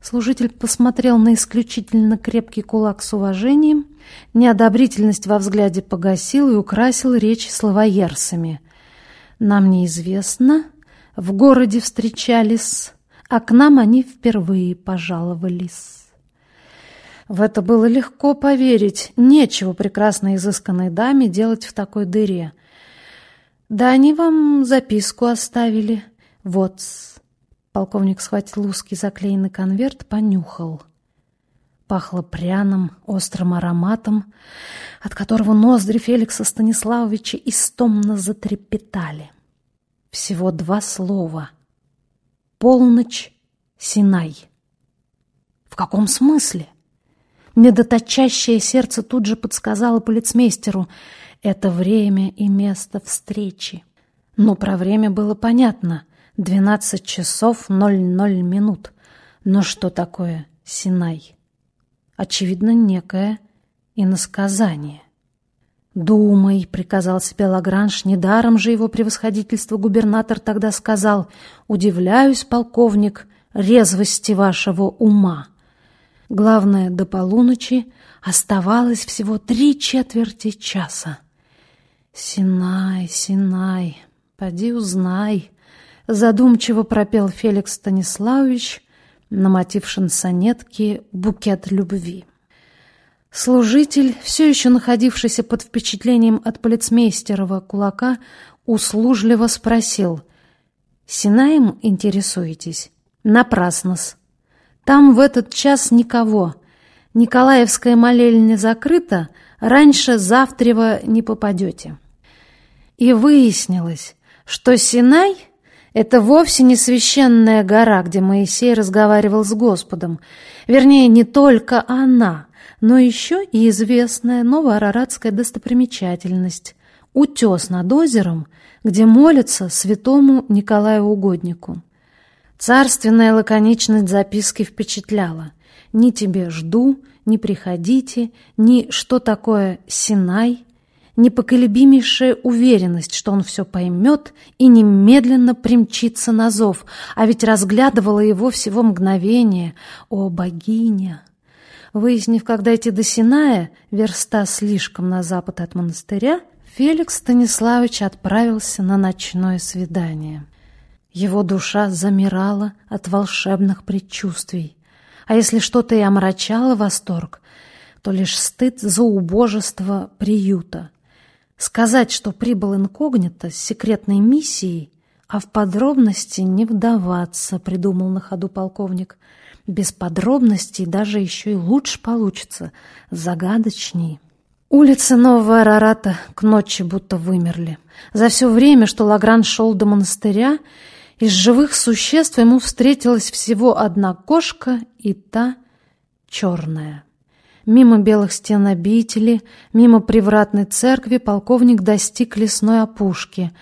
Служитель посмотрел на исключительно крепкий кулак с уважением, неодобрительность во взгляде погасил и украсил речь словоерсами. «Нам неизвестно, в городе встречались, а к нам они впервые пожаловались». В это было легко поверить. Нечего прекрасной изысканной даме делать в такой дыре. Да они вам записку оставили. Вот. Полковник схватил узкий заклеенный конверт, понюхал. Пахло пряным, острым ароматом, от которого ноздри Феликса Станиславовича истомно затрепетали. Всего два слова. Полночь, Синай. В каком смысле? Медоточащее сердце тут же подсказало полицмейстеру. Это время и место встречи. Но про время было понятно. Двенадцать часов ноль ноль минут. Но что такое Синай? Очевидно, некое иносказание. «Думай», — приказал себе Лагранж, недаром же его превосходительство губернатор тогда сказал, «Удивляюсь, полковник, резвости вашего ума». Главное, до полуночи оставалось всего три четверти часа. «Синай, Синай, поди узнай», — задумчиво пропел Феликс Станиславович на мотив шансонетки «Букет любви». Служитель, все еще находившийся под впечатлением от полицмейстерова кулака, услужливо спросил. «Синаем интересуетесь?» «Напрасно-с. Там в этот час никого. Николаевская молельня закрыта, раньше завтрева не попадете». И выяснилось, что Синай — это вовсе не священная гора, где Моисей разговаривал с Господом. Вернее, не только она — но еще и известная новоараратская достопримечательность – утес над озером, где молятся святому Николаю Угоднику. Царственная лаконичность записки впечатляла. «Ни тебе жду, ни приходите, ни что такое Синай», непоколебимейшая уверенность, что он все поймет и немедленно примчится на зов, а ведь разглядывала его всего мгновение. О, богиня! Выяснив, когда идти до Синая, верста слишком на запад от монастыря, Феликс Станиславович отправился на ночное свидание. Его душа замирала от волшебных предчувствий. А если что-то и омрачало восторг, то лишь стыд за убожество приюта. Сказать, что прибыл инкогнито с секретной миссией, а в подробности не вдаваться, придумал на ходу полковник — без подробностей даже еще и лучше получится, загадочней. Улицы Нового Арарата к ночи будто вымерли. За все время, что Лагран шел до монастыря, из живых существ ему встретилась всего одна кошка, и та черная. Мимо белых стен обители, мимо привратной церкви полковник достиг лесной опушки.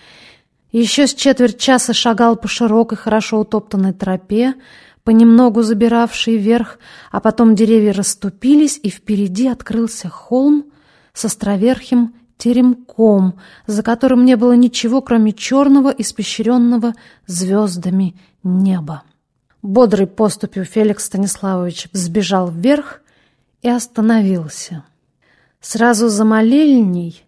Еще с четверть часа шагал по широкой, хорошо утоптанной тропе, понемногу забиравший вверх, а потом деревья расступились, и впереди открылся холм с островерхим теремком, за которым не было ничего, кроме черного, испещренного звездами неба. Бодрой поступью Феликс Станиславович взбежал вверх и остановился. Сразу за молельней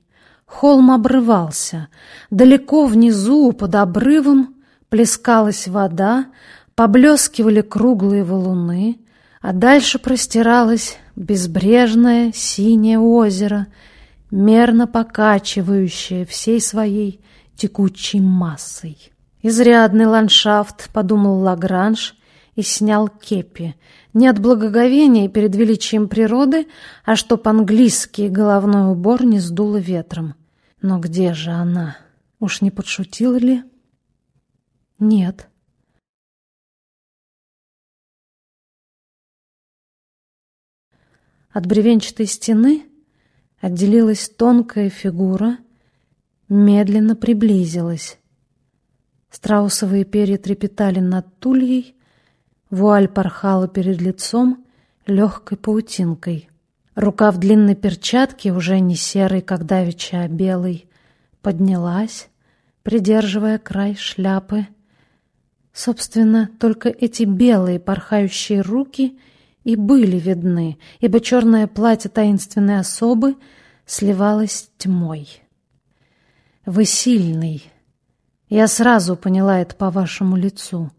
холм обрывался. Далеко внизу, под обрывом, плескалась вода, поблескивали круглые валуны, а дальше простиралось безбрежное синее озеро, мерно покачивающее всей своей текучей массой. «Изрядный ландшафт», — подумал Лагранж и снял кепи. Не от благоговения перед величием природы, а чтоб английский головной убор не сдуло ветром. Но где же она? Уж не подшутил ли? Нет. От бревенчатой стены отделилась тонкая фигура, медленно приблизилась. Страусовые перья трепетали над тульей, вуаль порхала перед лицом легкой паутинкой. Рука в длинной перчатке, уже не серой, как давеча, а белой, поднялась, придерживая край шляпы. Собственно, только эти белые порхающие руки — и были видны, ибо черное платье таинственной особы сливалось с тьмой. «Вы сильный. Я сразу поняла это по вашему лицу», —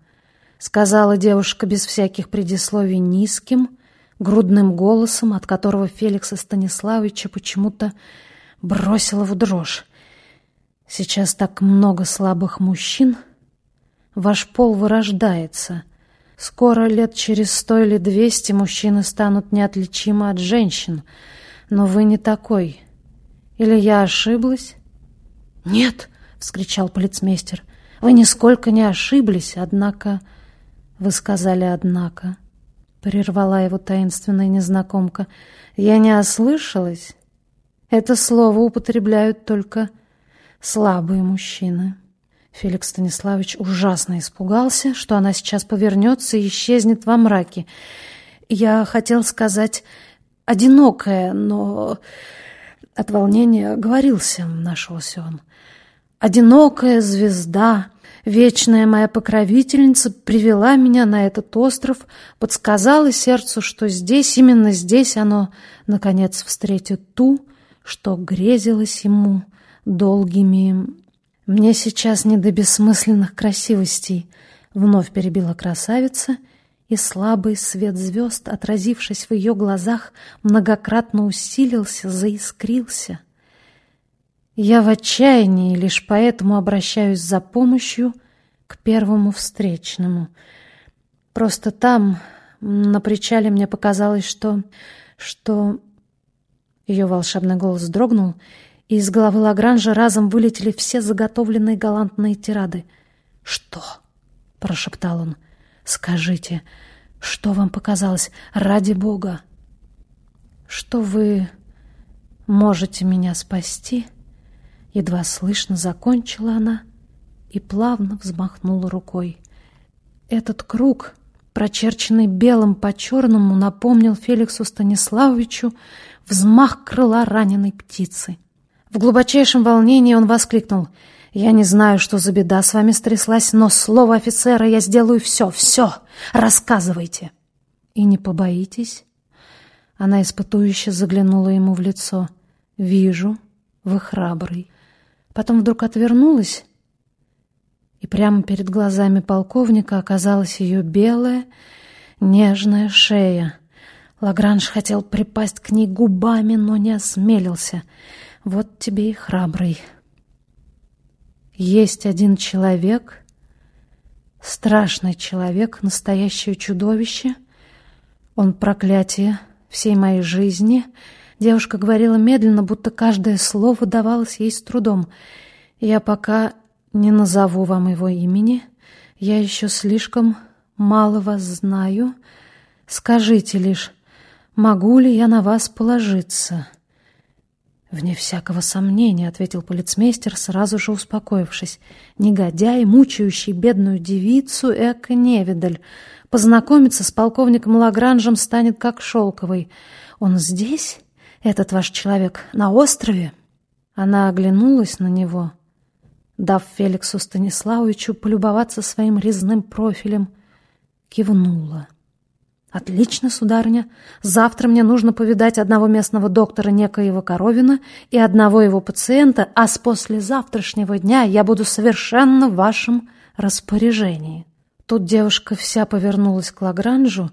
сказала девушка без всяких предисловий низким, грудным голосом, от которого Феликса Станиславовича почему-то бросила в дрожь. «Сейчас так много слабых мужчин. Ваш пол вырождается, Скоро, лет через сто или двести, мужчины станут неотличимы от женщин. Но вы не такой. Или я ошиблась? «Нет!» — вскричал полицмейстер. Вы нисколько не ошиблись, однако... Вы сказали «однако», — прервала его таинственная незнакомка. Я не ослышалась. Это слово употребляют только слабые мужчины. Феликс Станиславович ужасно испугался, что она сейчас повернется и исчезнет во мраке. Я хотел сказать «одинокая», но от волнения говорился, нашелся он. «Одинокая звезда, вечная моя покровительница, привела меня на этот остров, подсказала сердцу, что здесь, именно здесь оно, наконец, встретит ту, что грезилось ему долгими «Мне сейчас не до бессмысленных красивостей», — вновь перебила красавица, и слабый свет звезд, отразившись в ее глазах, многократно усилился, заискрился. Я в отчаянии, лишь поэтому обращаюсь за помощью к первому встречному. Просто там, на причале, мне показалось, что... что... Ее волшебный голос дрогнул, и из головы Лагранжа разом вылетели все заготовленные галантные тирады. «Что?» — прошептал он. «Скажите, что вам показалось? Ради Бога!» «Что вы можете меня спасти?» Едва слышно закончила она и плавно взмахнула рукой. Этот круг, прочерченный белым по черному, напомнил Феликсу Станиславовичу взмах крыла раненой птицы. В глубочайшем волнении он воскликнул. «Я не знаю, что за беда с вами стряслась, но слово офицера я сделаю все, все! Рассказывайте!» «И не побоитесь?» Она испытующе заглянула ему в лицо. «Вижу, вы храбрый». Потом вдруг отвернулась, и прямо перед глазами полковника оказалась ее белая, нежная шея. Лагранж хотел припасть к ней губами, но не осмелился — вот тебе и храбрый. Есть один человек, страшный человек, настоящее чудовище. Он проклятие всей моей жизни. Девушка говорила медленно, будто каждое слово давалось ей с трудом. Я пока не назову вам его имени. Я еще слишком мало вас знаю. Скажите лишь, могу ли я на вас положиться?» «Вне всякого сомнения», — ответил полицмейстер, сразу же успокоившись. «Негодяй, мучающий бедную девицу, эко невидаль. Познакомиться с полковником Лагранжем станет как шелковый. Он здесь? Этот ваш человек на острове?» Она оглянулась на него, дав Феликсу Станиславовичу полюбоваться своим резным профилем, кивнула. «Отлично, сударыня. Завтра мне нужно повидать одного местного доктора некоего Коровина и одного его пациента, а с послезавтрашнего дня я буду совершенно в вашем распоряжении». Тут девушка вся повернулась к Лагранжу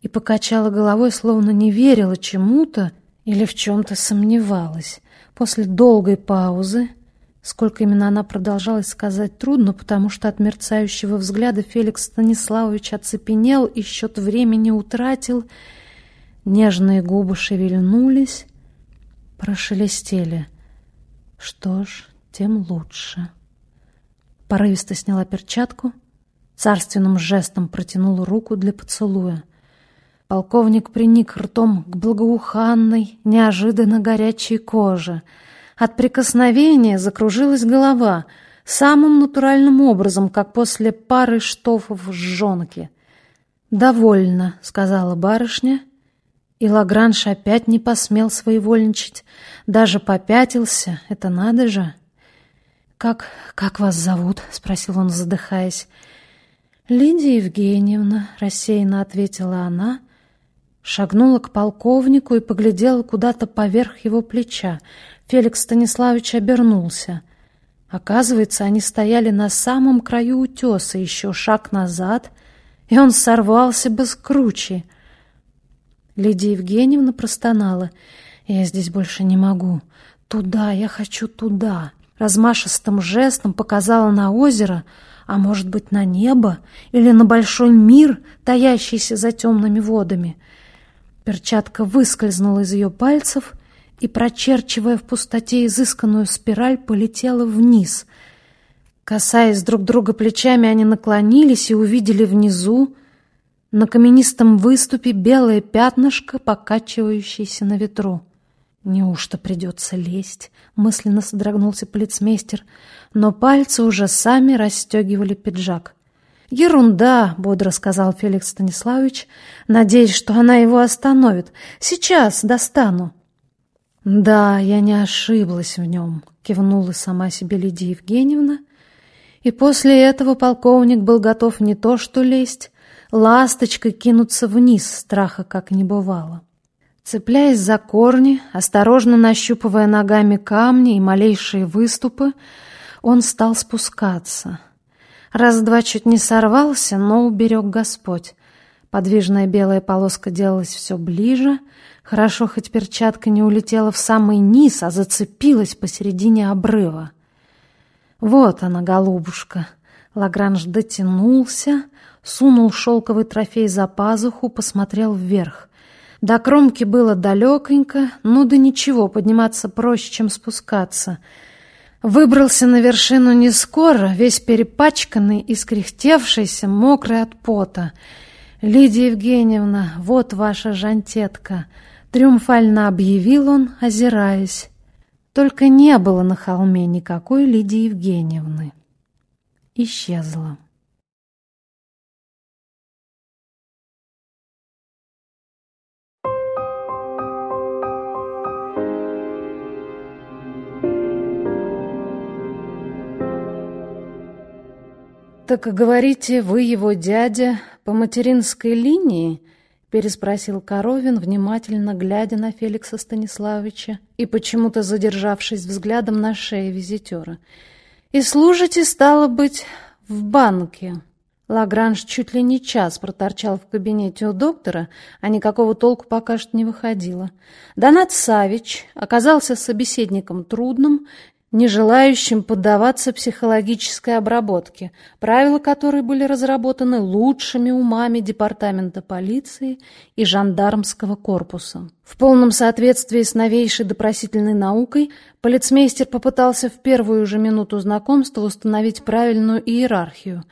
и покачала головой, словно не верила чему-то или в чем-то сомневалась. После долгой паузы Сколько именно она продолжалась сказать трудно, потому что от мерцающего взгляда Феликс Станиславович оцепенел и счет времени утратил. Нежные губы шевельнулись, прошелестели. Что ж, тем лучше. Порывисто сняла перчатку, царственным жестом протянула руку для поцелуя. Полковник приник ртом к благоуханной, неожиданно горячей коже — от прикосновения закружилась голова, самым натуральным образом, как после пары штофов с жонки. «Довольно», — сказала барышня, и Лагранж опять не посмел своевольничать, даже попятился, это надо же. «Как, как вас зовут?» — спросил он, задыхаясь. «Лидия Евгеньевна», — рассеянно ответила она, шагнула к полковнику и поглядела куда-то поверх его плеча. Феликс Станиславович обернулся. Оказывается, они стояли на самом краю утеса, еще шаг назад, и он сорвался бы с кручи. Лидия Евгеньевна простонала. «Я здесь больше не могу. Туда, я хочу туда». Размашистым жестом показала на озеро, а может быть, на небо или на большой мир, таящийся за темными водами. Перчатка выскользнула из ее пальцев — и, прочерчивая в пустоте изысканную спираль, полетела вниз, Касаясь друг друга плечами, они наклонились и увидели внизу, на каменистом выступе, белое пятнышко, покачивающееся на ветру. «Неужто придется лезть?» — мысленно содрогнулся полицмейстер, но пальцы уже сами расстегивали пиджак. «Ерунда!» — бодро сказал Феликс Станиславович, надеясь, что она его остановит. «Сейчас достану». «Да, я не ошиблась в нем», — кивнула сама себе Лидия Евгеньевна. И после этого полковник был готов не то что лезть, ласточкой кинуться вниз, страха как не бывало. Цепляясь за корни, осторожно нащупывая ногами камни и малейшие выступы, он стал спускаться. Раз-два чуть не сорвался, но уберег Господь. Подвижная белая полоска делалась все ближе. Хорошо, хоть перчатка не улетела в самый низ, а зацепилась посередине обрыва. Вот она, голубушка. Лагранж дотянулся, сунул шелковый трофей за пазуху, посмотрел вверх. До кромки было далеконько, ну да ничего, подниматься проще, чем спускаться. Выбрался на вершину не скоро, весь перепачканный, искряхтевшийся, мокрый от пота. «Лидия Евгеньевна, вот ваша жантетка!» Триумфально объявил он, озираясь. Только не было на холме никакой Лидии Евгеньевны. Исчезла. «Так говорите, вы его дядя по материнской линии?» — переспросил Коровин, внимательно глядя на Феликса Станиславовича и почему-то задержавшись взглядом на шее визитера. «И служите, стало быть, в банке?» Лагранж чуть ли не час проторчал в кабинете у доктора, а никакого толку пока что не выходило. Донат Савич оказался собеседником трудным, не желающим поддаваться психологической обработке, правила которой были разработаны лучшими умами Департамента полиции и жандармского корпуса. В полном соответствии с новейшей допросительной наукой полицмейстер попытался в первую же минуту знакомства установить правильную иерархию,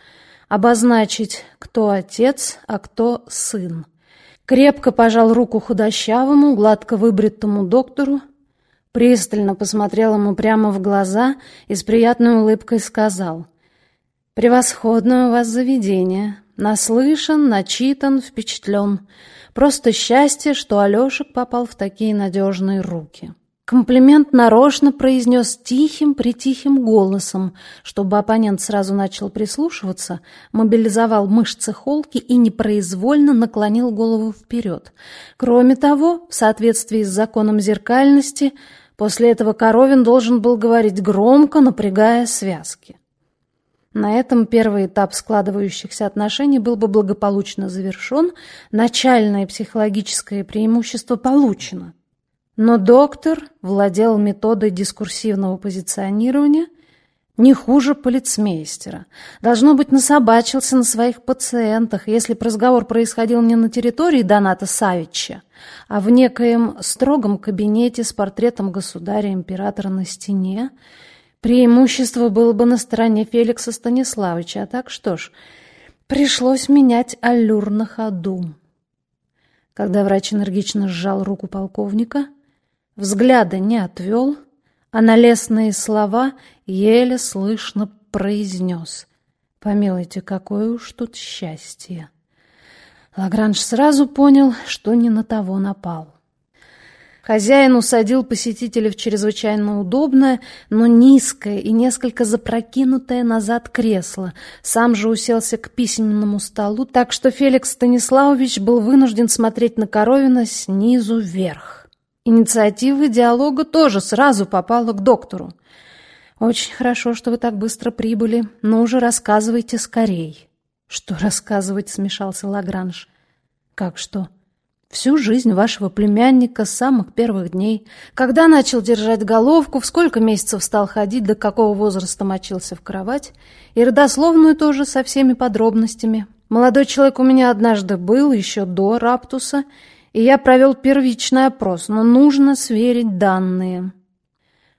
обозначить, кто отец, а кто сын. Крепко пожал руку худощавому, гладко выбритому доктору, пристально посмотрел ему прямо в глаза и с приятной улыбкой сказал «Превосходное у вас заведение. Наслышан, начитан, впечатлен. Просто счастье, что Алешек попал в такие надежные руки». Комплимент нарочно произнес тихим-притихим голосом, чтобы оппонент сразу начал прислушиваться, мобилизовал мышцы холки и непроизвольно наклонил голову вперед. Кроме того, в соответствии с законом зеркальности, После этого Коровин должен был говорить громко, напрягая связки. На этом первый этап складывающихся отношений был бы благополучно завершен, начальное психологическое преимущество получено. Но доктор владел методой дискурсивного позиционирования – не хуже полицмейстера. Должно быть, насобачился на своих пациентах, если б разговор происходил не на территории Доната Савича, а в некоем строгом кабинете с портретом государя-императора на стене, преимущество было бы на стороне Феликса Станиславовича. А так что ж, пришлось менять аллюр на ходу. Когда врач энергично сжал руку полковника, взгляда не отвел — а на лесные слова еле слышно произнес. «Помилуйте, какое уж тут счастье!» Лагранж сразу понял, что не на того напал. Хозяин усадил посетителя в чрезвычайно удобное, но низкое и несколько запрокинутое назад кресло. Сам же уселся к письменному столу, так что Феликс Станиславович был вынужден смотреть на Коровина снизу вверх. Инициатива диалога тоже сразу попала к доктору. «Очень хорошо, что вы так быстро прибыли, но уже рассказывайте скорей». «Что рассказывать?» — смешался Лагранж. «Как что?» «Всю жизнь вашего племянника с самых первых дней. Когда начал держать головку, в сколько месяцев стал ходить, до какого возраста мочился в кровать, и родословную тоже со всеми подробностями. Молодой человек у меня однажды был, еще до раптуса, и я провел первичный опрос, но нужно сверить данные.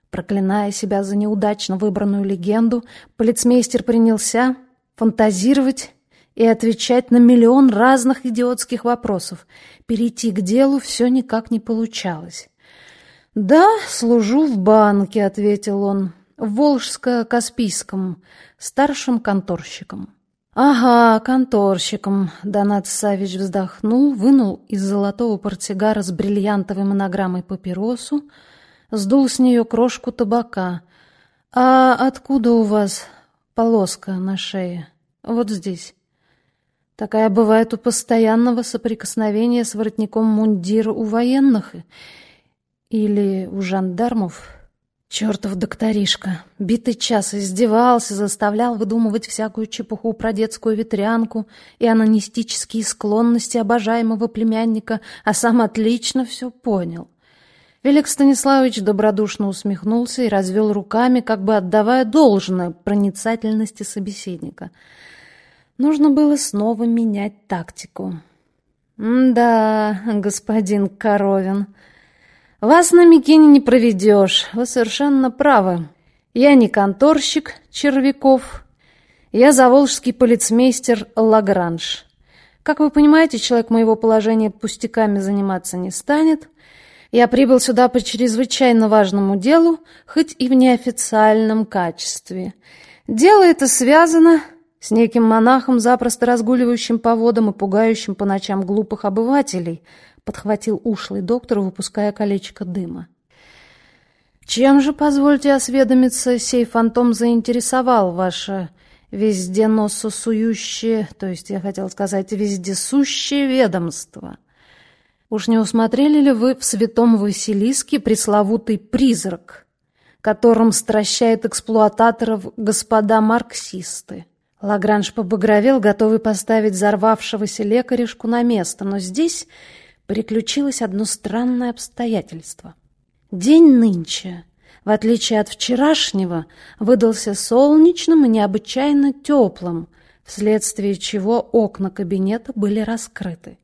Проклиная себя за неудачно выбранную легенду, полицмейстер принялся фантазировать и отвечать на миллион разных идиотских вопросов. Перейти к делу все никак не получалось. «Да, служу в банке», — ответил он, — «в Волжско-Каспийском, старшим конторщиком». «Ага, конторщиком», — Донат Савич вздохнул, вынул из золотого портсигара с бриллиантовой монограммой папиросу, сдул с нее крошку табака. «А откуда у вас полоска на шее? Вот здесь». Такая бывает у постоянного соприкосновения с воротником мундира у военных или у жандармов. Чертов докторишка. Битый час издевался, заставлял выдумывать всякую чепуху про детскую ветрянку и анонистические склонности обожаемого племянника, а сам отлично все понял. Велик Станиславович добродушно усмехнулся и развел руками, как бы отдавая должное проницательности собеседника. Нужно было снова менять тактику. «Да, господин Коровин», вас на Микине не проведешь, вы совершенно правы. Я не конторщик Червяков, я заволжский полицмейстер Лагранж. Как вы понимаете, человек моего положения пустяками заниматься не станет. Я прибыл сюда по чрезвычайно важному делу, хоть и в неофициальном качестве. Дело это связано с неким монахом, запросто разгуливающим по водам и пугающим по ночам глупых обывателей — подхватил ушлый доктор, выпуская колечко дыма. Чем же, позвольте осведомиться, сей фантом заинтересовал ваше везде нососующее, то есть я хотел сказать вездесущее ведомство? Уж не усмотрели ли вы в святом Василиске пресловутый призрак, которым стращает эксплуататоров господа марксисты? Лагранж побагровел, готовый поставить взорвавшегося лекаришку на место, но здесь приключилось одно странное обстоятельство. День нынче, в отличие от вчерашнего, выдался солнечным и необычайно теплым, вследствие чего окна кабинета были раскрыты.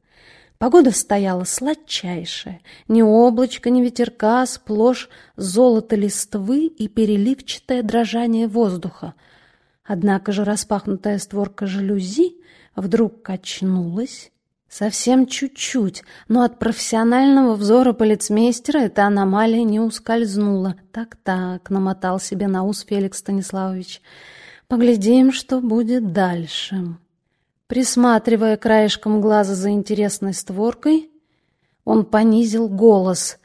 Погода стояла сладчайшая, ни облачка, ни ветерка, сплошь золото листвы и переливчатое дрожание воздуха. Однако же распахнутая створка жалюзи вдруг качнулась, Совсем чуть-чуть, но от профессионального взора полицмейстера эта аномалия не ускользнула. Так-так, намотал себе на ус Феликс Станиславович. Поглядим, что будет дальше. Присматривая краешком глаза за интересной створкой, он понизил голос.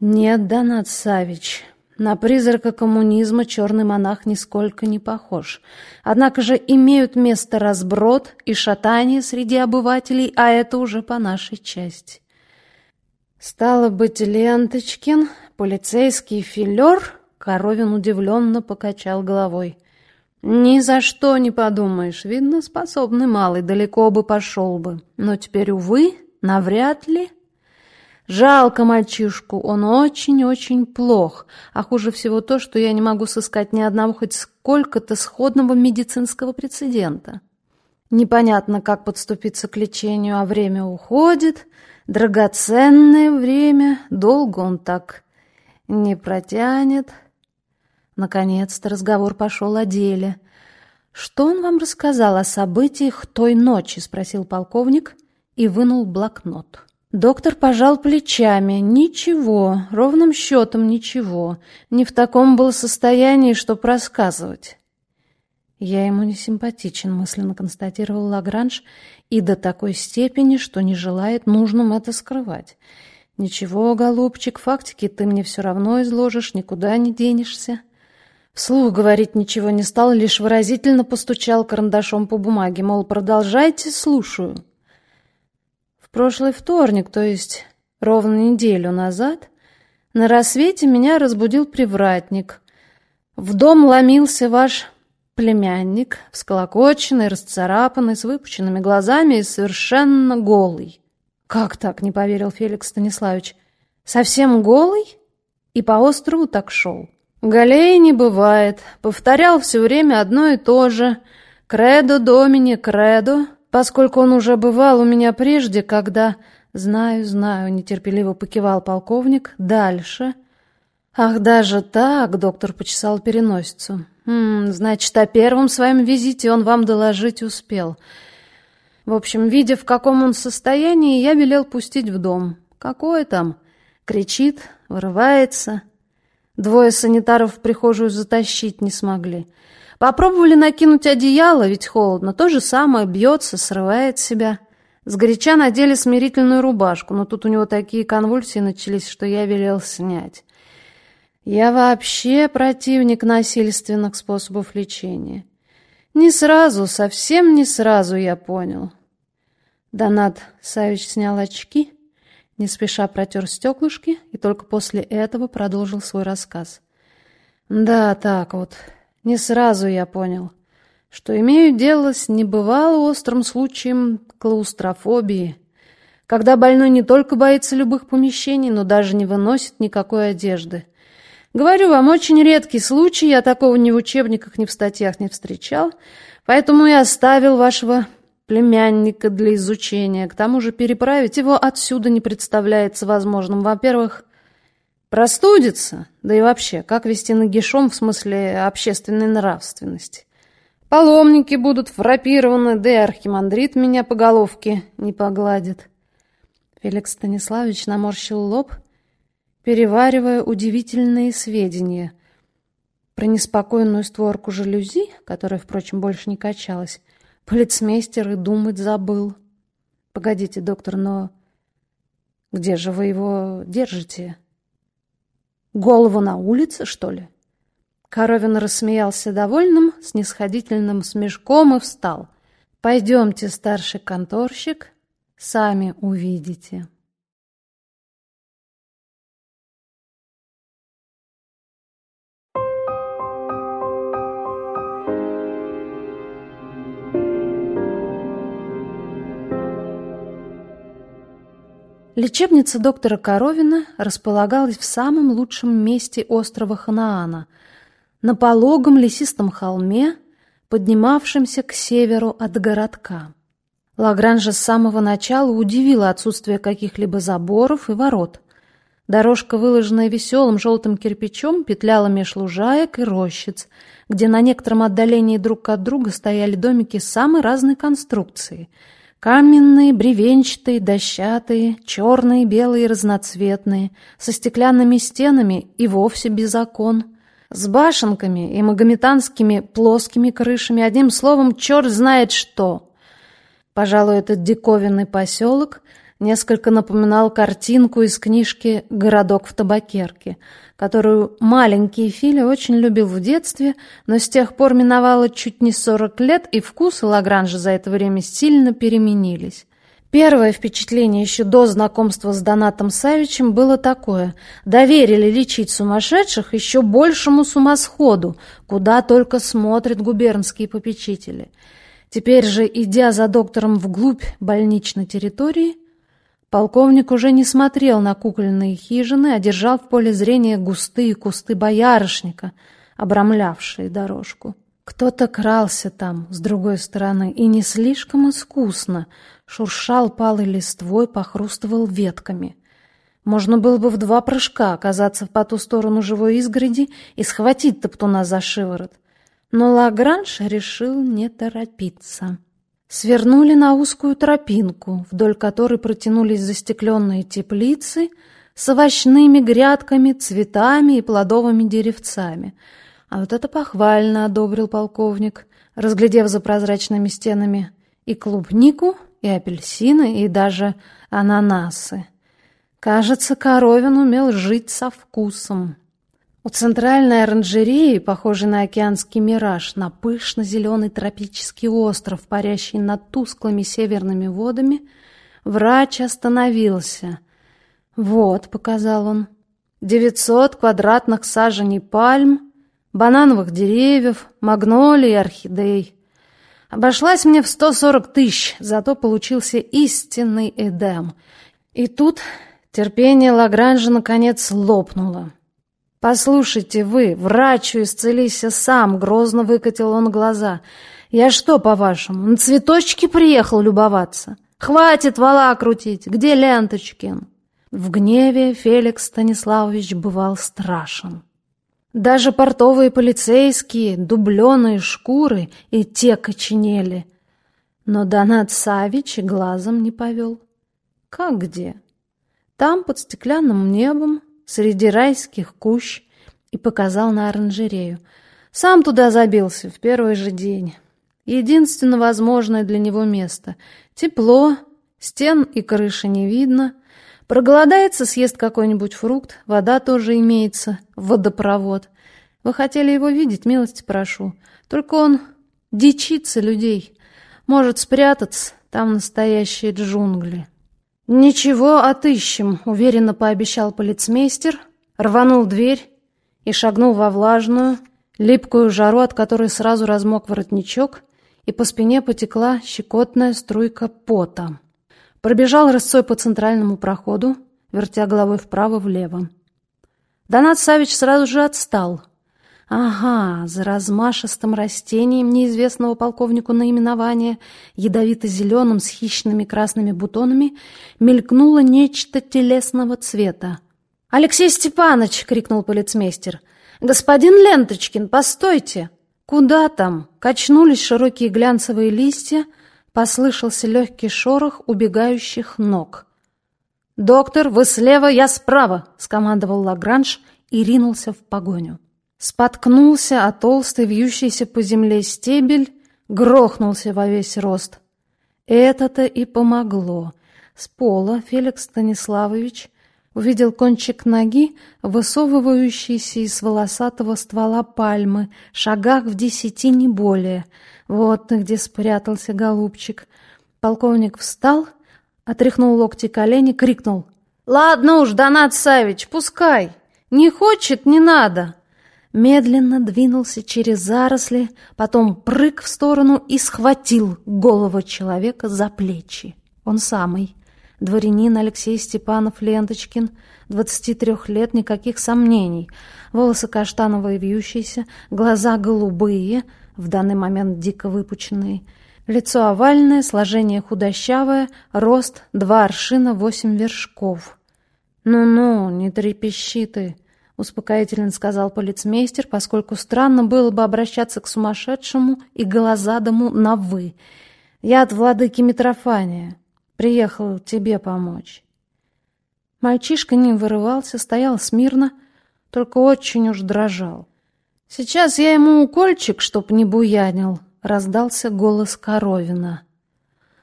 «Нет, Донат Савич, на призрака коммунизма черный монах нисколько не похож. Однако же имеют место разброд и шатание среди обывателей, а это уже по нашей части. Стало быть, Ленточкин, полицейский филер, Коровин удивленно покачал головой. Ни за что не подумаешь, видно, способный малый, далеко бы пошел бы. Но теперь, увы, навряд ли... Жалко мальчишку, он очень-очень плох, а хуже всего то, что я не могу сыскать ни одного хоть сколько-то сходного медицинского прецедента. Непонятно, как подступиться к лечению, а время уходит, драгоценное время, долго он так не протянет. Наконец-то разговор пошел о деле. «Что он вам рассказал о событиях той ночи?» — спросил полковник и вынул блокнот. Доктор пожал плечами. Ничего, ровным счетом ничего. Не в таком был состоянии, чтоб рассказывать. Я ему не симпатичен, мысленно констатировал Лагранж, и до такой степени, что не желает нужным это скрывать. Ничего, голубчик, фактики ты мне все равно изложишь, никуда не денешься. Вслух говорить ничего не стал, лишь выразительно постучал карандашом по бумаге, мол, продолжайте, слушаю. Прошлый вторник, то есть ровно неделю назад, на рассвете меня разбудил привратник. В дом ломился ваш племянник, всколокоченный, расцарапанный, с выпученными глазами и совершенно голый. «Как так?» — не поверил Феликс Станиславович. «Совсем голый? И по острову так шел?» «Галей не бывает. Повторял все время одно и то же. Кредо, домини, кредо поскольку он уже бывал у меня прежде, когда... Знаю, знаю, нетерпеливо покивал полковник. Дальше. «Ах, даже так!» — доктор почесал переносицу. «М значит, о первом своем визите он вам доложить успел. В общем, видя, в каком он состоянии, я велел пустить в дом. Какое там? Кричит, вырывается. Двое санитаров в прихожую затащить не смогли. Попробовали накинуть одеяло, ведь холодно. То же самое, бьется, срывает себя. Сгоряча надели смирительную рубашку, но тут у него такие конвульсии начались, что я велел снять. Я вообще противник насильственных способов лечения. Не сразу, совсем не сразу я понял. Донат Савич снял очки, не спеша протер стеклышки и только после этого продолжил свой рассказ. Да, так вот, не сразу я понял, что имею дело с небывало острым случаем клаустрофобии, когда больной не только боится любых помещений, но даже не выносит никакой одежды — Говорю вам, очень редкий случай, я такого ни в учебниках, ни в статьях не встречал, поэтому и оставил вашего племянника для изучения. К тому же переправить его отсюда не представляется возможным. Во-первых, простудится, да и вообще, как вести нагишом в смысле общественной нравственности. Паломники будут фрапированы, да и архимандрит меня по головке не погладит. Феликс Станиславович наморщил лоб — переваривая удивительные сведения. Про неспокойную створку жалюзи, которая, впрочем, больше не качалась, полицмейстер и думать забыл. Погодите, доктор, но где же вы его держите? Голову на улице, что ли? Коровин рассмеялся довольным, снисходительным смешком и встал. «Пойдемте, старший конторщик, сами увидите». Лечебница доктора Коровина располагалась в самом лучшем месте острова Ханаана, на пологом лесистом холме, поднимавшемся к северу от городка. Лагранжа с самого начала удивила отсутствие каких-либо заборов и ворот. Дорожка, выложенная веселым желтым кирпичом, петляла меж лужаек и рощиц, где на некотором отдалении друг от друга стояли домики самой разной конструкции — Каменные, бревенчатые, дощатые, черные, белые, разноцветные, со стеклянными стенами и вовсе без окон, с башенками и магометанскими плоскими крышами, одним словом, черт знает что. Пожалуй, этот диковинный поселок несколько напоминал картинку из книжки «Городок в табакерке», которую маленький Филя очень любил в детстве, но с тех пор миновало чуть не сорок лет, и вкусы Лагранжа за это время сильно переменились. Первое впечатление еще до знакомства с Донатом Савичем было такое. Доверили лечить сумасшедших еще большему сумасходу, куда только смотрят губернские попечители. Теперь же, идя за доктором вглубь больничной территории, Полковник уже не смотрел на кукольные хижины, а держал в поле зрения густые кусты боярышника, обрамлявшие дорожку. Кто-то крался там, с другой стороны, и не слишком искусно, шуршал палой листвой, похрустывал ветками. Можно было бы в два прыжка оказаться по ту сторону живой изгороди и схватить топтуна за шиворот. Но Лагранж решил не торопиться. Свернули на узкую тропинку, вдоль которой протянулись застекленные теплицы с овощными грядками, цветами и плодовыми деревцами. А вот это похвально одобрил полковник, разглядев за прозрачными стенами и клубнику, и апельсины, и даже ананасы. Кажется, Коровин умел жить со вкусом. У центральной оранжереи, похожей на океанский мираж, на пышно-зеленый тропический остров, парящий над тусклыми северными водами, врач остановился. «Вот», — показал он, — «девятьсот квадратных саженей пальм, банановых деревьев, магнолий и орхидей. Обошлась мне в сто сорок тысяч, зато получился истинный Эдем. И тут терпение Лагранжа наконец лопнуло». «Послушайте вы, врачу исцелися сам!» — грозно выкатил он глаза. «Я что, по-вашему, на цветочки приехал любоваться? Хватит вала крутить! Где ленточки?» В гневе Феликс Станиславович бывал страшен. Даже портовые полицейские, дубленые шкуры и те коченели. Но Донат Савич глазом не повел. Как где? Там, под стеклянным небом, среди райских кущ, и показал на оранжерею. Сам туда забился в первый же день. Единственно возможное для него место. Тепло, стен и крыши не видно. Проголодается, съест какой-нибудь фрукт, вода тоже имеется, водопровод. Вы хотели его видеть, милости прошу. Только он дичится людей. Может спрятаться, там настоящие джунгли. «Ничего, отыщем», — уверенно пообещал полицмейстер, рванул дверь и шагнул во влажную, липкую жару, от которой сразу размок воротничок, и по спине потекла щекотная струйка пота. Пробежал рысцой по центральному проходу, вертя головой вправо-влево. Донат Савич сразу же отстал. Ага, за размашистым растением неизвестного полковнику наименования, ядовито-зеленым с хищными красными бутонами, мелькнуло нечто телесного цвета. «Алексей Степанович!» — крикнул полицмейстер. «Господин Ленточкин, постойте!» Куда там? Качнулись широкие глянцевые листья, послышался легкий шорох убегающих ног. «Доктор, вы слева, я справа!» — скомандовал Лагранж и ринулся в погоню. Споткнулся о толстый вьющийся по земле стебель, грохнулся во весь рост. Это-то и помогло. С пола Феликс Станиславович увидел кончик ноги, высовывающийся из волосатого ствола пальмы, шагах в десяти не более. Вот где спрятался голубчик. Полковник встал, отряхнул локти колени, крикнул. «Ладно уж, Донат Савич, пускай! Не хочет, не надо!» Медленно двинулся через заросли, потом прыг в сторону и схватил голову человека за плечи. Он самый. Дворянин Алексей Степанов-Ленточкин, 23 лет, никаких сомнений. Волосы каштановые вьющиеся, глаза голубые, в данный момент дико выпученные. Лицо овальное, сложение худощавое, рост два аршина восемь вершков. «Ну-ну, не трепещи ты», — успокоительно сказал полицмейстер, поскольку странно было бы обращаться к сумасшедшему и голозадому на «вы». «Я от владыки Митрофания». Приехал тебе помочь. Мальчишка не вырывался, стоял смирно, только очень уж дрожал. Сейчас я ему укольчик, чтоб не буянил, раздался голос Коровина.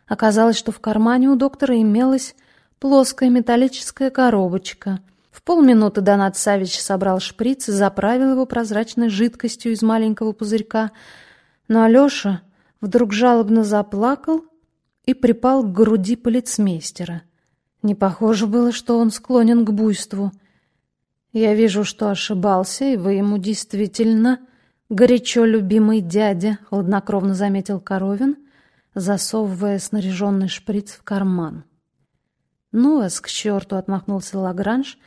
Оказалось, что в кармане у доктора имелась плоская металлическая коробочка. В полминуты Донат Савич собрал шприц и заправил его прозрачной жидкостью из маленького пузырька. Но Алеша вдруг жалобно заплакал и припал к груди полицмейстера. Не похоже было, что он склонен к буйству. Я вижу, что ошибался, и вы ему действительно горячо любимый дядя, хладнокровно заметил Коровин, засовывая снаряженный шприц в карман. «Ну вас к черту!» — отмахнулся Лагранж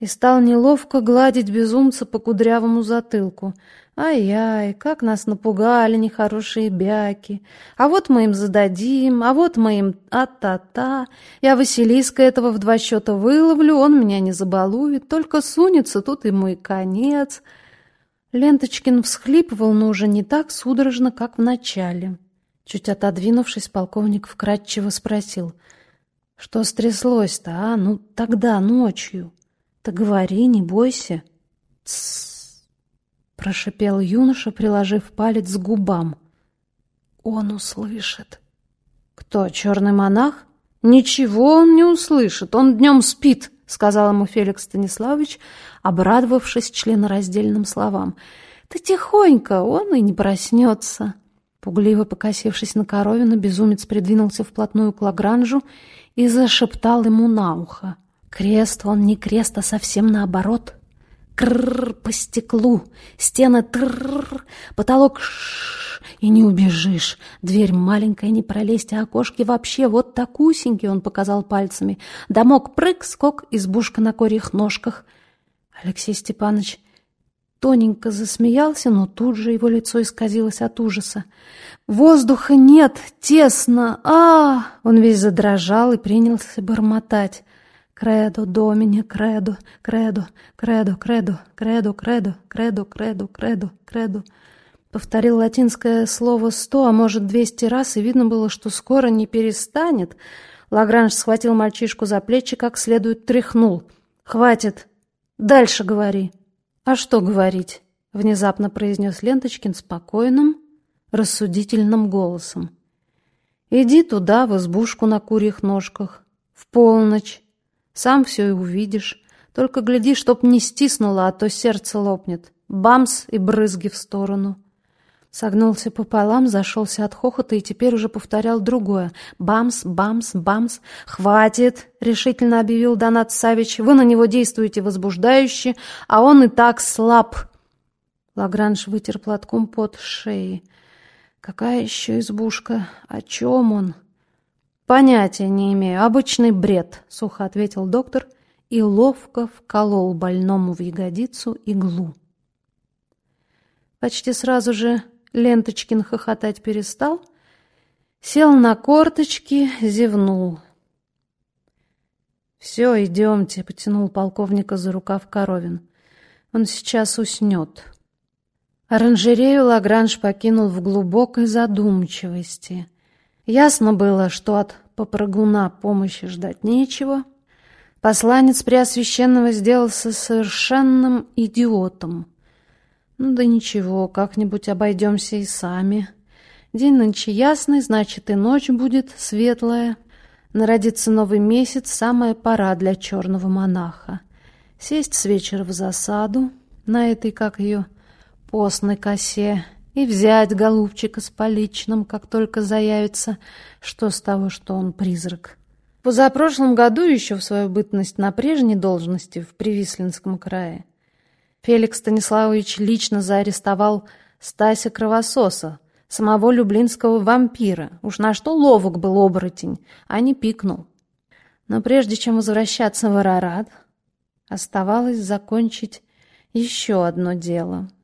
и стал неловко гладить безумца по кудрявому затылку. Ай-яй, как нас напугали нехорошие бяки. А вот мы им зададим, а вот мы им а-та-та. Я Василиска этого в два счета выловлю, он меня не забалует, только сунется, тут ему и конец. Ленточкин всхлипывал, но уже не так судорожно, как в начале. Чуть отодвинувшись, полковник вкратчиво спросил. «Что стряслось-то, а? Ну, тогда, ночью. Ты говори, не бойся». «Тссс!» прошипел юноша, приложив палец к губам. Он услышит. Кто, черный монах? Ничего он не услышит, он днем спит, сказал ему Феликс Станиславович, обрадовавшись членораздельным словам. Ты тихонько, он и не проснется. Пугливо покосившись на коровина, безумец придвинулся вплотную к Лагранжу и зашептал ему на ухо. Крест он не крест, а совсем наоборот — Крррр по стеклу, стены трррр, потолок шш, и не убежишь. Дверь маленькая, не пролезть, а окошки вообще вот такусенькие, он показал пальцами. Домок прыг, скок, избушка на корьих ножках. Алексей Степанович тоненько засмеялся, но тут же его лицо исказилось от ужаса. «Воздуха нет, тесно! а, Он весь задрожал и принялся бормотать. Кредо, домине, кредо, кредо, кредо, кредо, кредо, кредо, кредо, кредо, кредо, кредо. Повторил латинское слово сто, а может двести раз, и видно было, что скоро не перестанет. Лагранж схватил мальчишку за плечи, как следует тряхнул. «Хватит! Дальше говори!» «А что говорить?» — внезапно произнес Ленточкин спокойным, рассудительным голосом. «Иди туда, в избушку на курьих ножках, в полночь, сам все и увидишь. Только гляди, чтоб не стиснуло, а то сердце лопнет. Бамс и брызги в сторону. Согнулся пополам, зашелся от хохота и теперь уже повторял другое. «Бамс, бамс, бамс!» «Хватит!» — решительно объявил Донат Савич. «Вы на него действуете возбуждающе, а он и так слаб!» Лагранж вытер платком под шеи. «Какая еще избушка? О чем он?» «Понятия не имею. Обычный бред», — сухо ответил доктор и ловко вколол больному в ягодицу иглу. Почти сразу же Ленточкин хохотать перестал, сел на корточки, зевнул. «Все, идемте», — потянул полковника за рукав Коровин. «Он сейчас уснет». Оранжерею Лагранж покинул в глубокой задумчивости — Ясно было, что от попрыгуна помощи ждать нечего. Посланец Преосвященного сделался совершенным идиотом. Ну да ничего, как-нибудь обойдемся и сами. День нынче ясный, значит и ночь будет светлая. Народится новый месяц, самая пора для черного монаха. Сесть с вечера в засаду на этой, как ее, постной косе — и взять голубчика с поличным, как только заявится, что с того, что он призрак. Позапрошлом году еще в свою бытность на прежней должности в Привислинском крае Феликс Станиславович лично заарестовал Стася Кровососа, самого люблинского вампира. Уж на что ловок был оборотень, а не пикнул. Но прежде чем возвращаться в Арарат, оставалось закончить еще одно дело —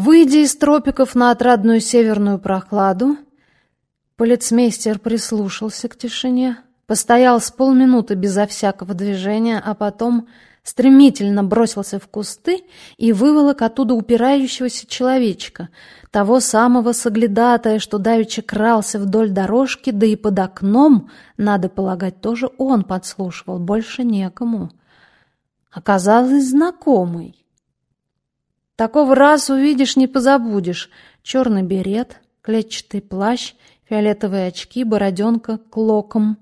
Выйдя из тропиков на отрадную северную прохладу, полицмейстер прислушался к тишине, постоял с полминуты безо всякого движения, а потом стремительно бросился в кусты и выволок оттуда упирающегося человечка, того самого соглядатая, что давеча крался вдоль дорожки, да и под окном, надо полагать, тоже он подслушивал, больше некому. Оказалось знакомый. Такого раз увидишь, не позабудешь. Черный берет, клетчатый плащ, фиолетовые очки, бороденка, клоком.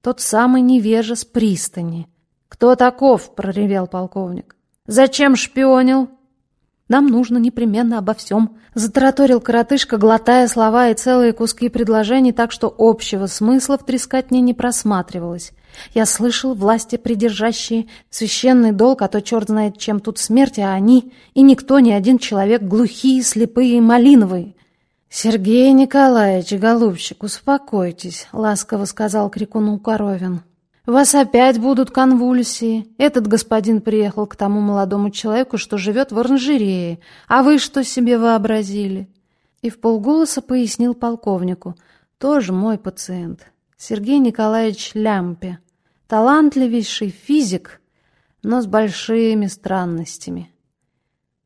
Тот самый невежа с пристани. «Кто таков?» — проревел полковник. «Зачем шпионил?» «Нам нужно непременно обо всем», — затараторил коротышка, глотая слова и целые куски предложений, так что общего смысла в трескотне не просматривалось. Я слышал, власти придержащие священный долг, а то черт знает, чем тут смерть, а они, и никто, ни один человек, глухие, слепые малиновые. «Сергей Николаевич, голубчик, успокойтесь», — ласково сказал крикуну Коровин. «У вас опять будут конвульсии. Этот господин приехал к тому молодому человеку, что живет в оранжерее. А вы что себе вообразили?» И в полголоса пояснил полковнику. «Тоже мой пациент. Сергей Николаевич Лямпе. Талантливейший физик, но с большими странностями.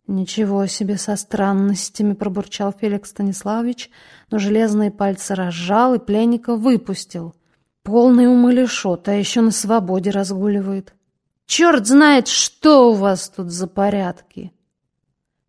«Ничего себе со странностями!» — пробурчал Феликс Станиславович, но железные пальцы разжал и пленника выпустил. Полный умалишот, а еще на свободе разгуливает. «Черт знает, что у вас тут за порядки!»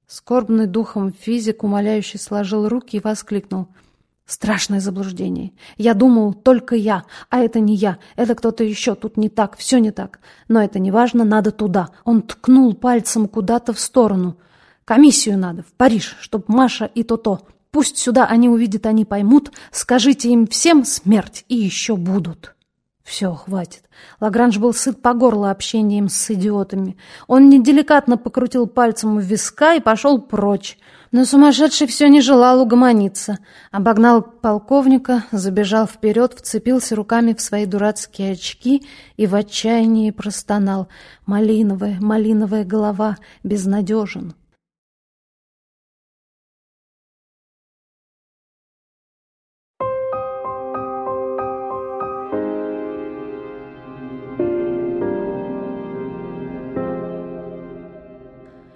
Скорбный духом физик, умоляющий, сложил руки и воскликнул — Страшное заблуждение. Я думал, только я, а это не я, это кто-то еще, тут не так, все не так. Но это не важно, надо туда. Он ткнул пальцем куда-то в сторону. Комиссию надо, в Париж, чтоб Маша и то-то. Пусть сюда они увидят, они поймут. Скажите им всем смерть, и еще будут. Все, хватит. Лагранж был сыт по горло общением с идиотами. Он неделикатно покрутил пальцем у виска и пошел прочь. Но сумасшедший все не желал угомониться. Обогнал полковника, забежал вперед, вцепился руками в свои дурацкие очки и в отчаянии простонал. «Малиновая, малиновая голова, безнадежен!»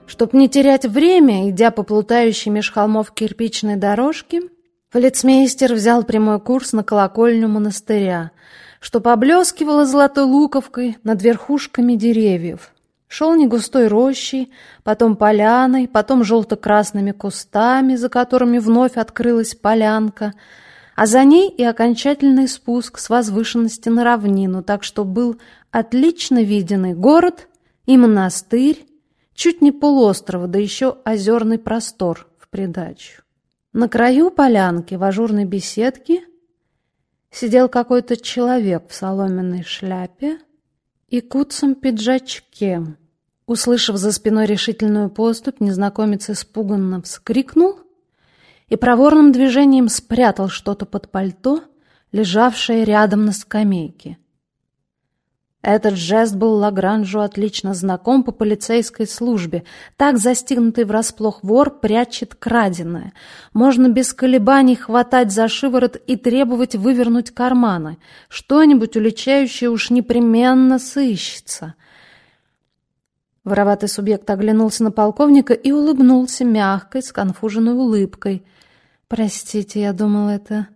Чтоб не терять время, идя по плутающей меж холмов кирпичной дорожке, полицмейстер взял прямой курс на колокольню монастыря, что поблескивало золотой луковкой над верхушками деревьев. Шел не густой рощей, потом поляной, потом желто-красными кустами, за которыми вновь открылась полянка, а за ней и окончательный спуск с возвышенности на равнину, так что был отлично виден город, и монастырь, чуть не полуострова, да еще озерный простор в придачу. На краю полянки в ажурной беседке сидел какой-то человек в соломенной шляпе и куцом пиджачке. Услышав за спиной решительную поступь, незнакомец испуганно вскрикнул и проворным движением спрятал что-то под пальто, лежавшее рядом на скамейке. Этот жест был Лагранжу отлично знаком по полицейской службе. Так застигнутый врасплох вор прячет краденое. Можно без колебаний хватать за шиворот и требовать вывернуть карманы. Что-нибудь уличающее уж непременно сыщется. Вороватый субъект оглянулся на полковника и улыбнулся мягкой, сконфуженной улыбкой. «Простите, я думал, это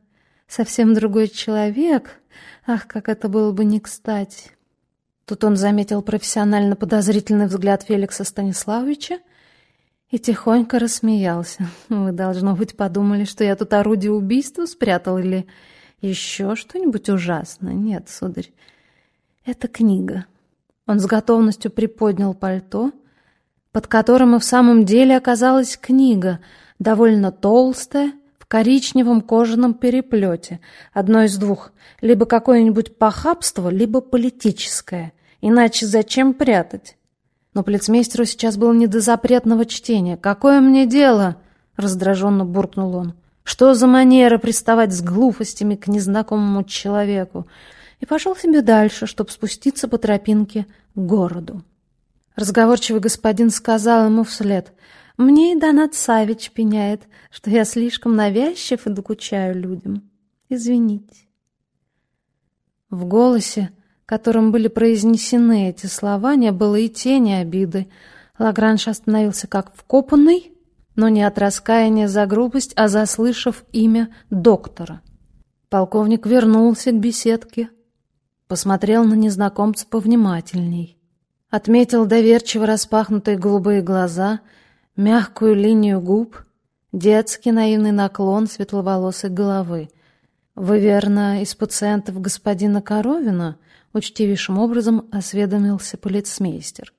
совсем другой человек. Ах, как это было бы не кстати!» Тут он заметил профессионально подозрительный взгляд Феликса Станиславовича и тихонько рассмеялся. «Вы, должно быть, подумали, что я тут орудие убийства спрятал или еще что-нибудь ужасное. Нет, сударь, это книга». Он с готовностью приподнял пальто, под которым и в самом деле оказалась книга, довольно толстая, коричневом кожаном переплете. Одно из двух. Либо какое-нибудь похабство, либо политическое. Иначе зачем прятать? Но полицмейстеру сейчас было не до запретного чтения. «Какое мне дело?» — раздраженно буркнул он. «Что за манера приставать с глупостями к незнакомому человеку?» И пошел себе дальше, чтобы спуститься по тропинке к городу. Разговорчивый господин сказал ему вслед — мне и Донат Савич пеняет, что я слишком навязчив и докучаю людям. Извините. В голосе, которым были произнесены эти слова, не было и тени обиды. Лагранж остановился как вкопанный, но не от раскаяния за грубость, а заслышав имя доктора. Полковник вернулся к беседке, посмотрел на незнакомца повнимательней, отметил доверчиво распахнутые голубые глаза — мягкую линию губ, детский наивный наклон светловолосой головы. «Вы, верно, из пациентов господина Коровина?» — учтивейшим образом осведомился полицмейстер.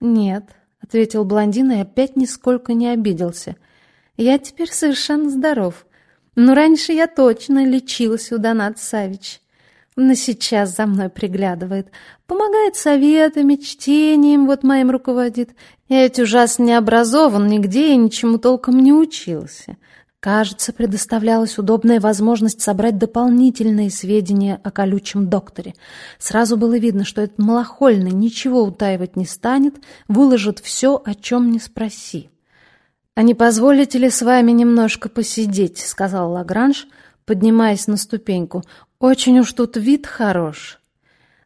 «Нет», — ответил блондин и опять нисколько не обиделся. «Я теперь совершенно здоров. Но раньше я точно лечился у Донат Савич но сейчас за мной приглядывает. Помогает советами, чтением вот моим руководит. Я ведь ужасно не образован, нигде и ничему толком не учился. Кажется, предоставлялась удобная возможность собрать дополнительные сведения о колючем докторе. Сразу было видно, что этот малохольный ничего утаивать не станет, выложит все, о чем не спроси. «А не позволите ли с вами немножко посидеть?» — сказал Лагранж, поднимаясь на ступеньку. Очень уж тут вид хорош.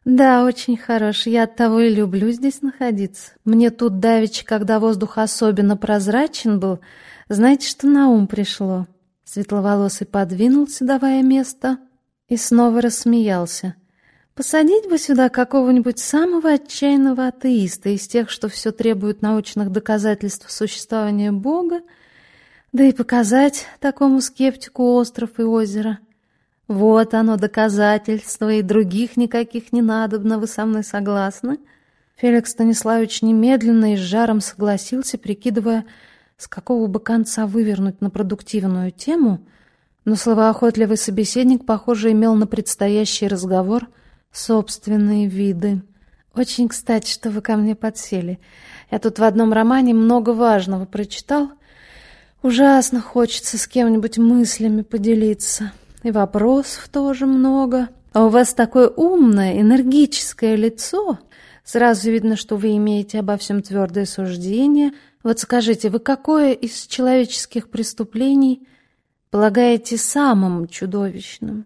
Да, очень хорош. Я оттого и люблю здесь находиться. Мне тут давеча, когда воздух особенно прозрачен был, знаете, что на ум пришло? Светловолосый подвинулся, давая место, и снова рассмеялся. Посадить бы сюда какого-нибудь самого отчаянного атеиста из тех, что все требуют научных доказательств существования Бога, да и показать такому скептику остров и озеро — вот оно, доказательство, и других никаких не надобно, вы со мной согласны? Феликс Станиславович немедленно и с жаром согласился, прикидывая, с какого бы конца вывернуть на продуктивную тему, но словоохотливый собеседник, похоже, имел на предстоящий разговор собственные виды. «Очень кстати, что вы ко мне подсели. Я тут в одном романе много важного прочитал. Ужасно хочется с кем-нибудь мыслями поделиться». И вопросов тоже много. А у вас такое умное, энергическое лицо. Сразу видно, что вы имеете обо всем твердое суждение. Вот скажите, вы какое из человеческих преступлений полагаете самым чудовищным?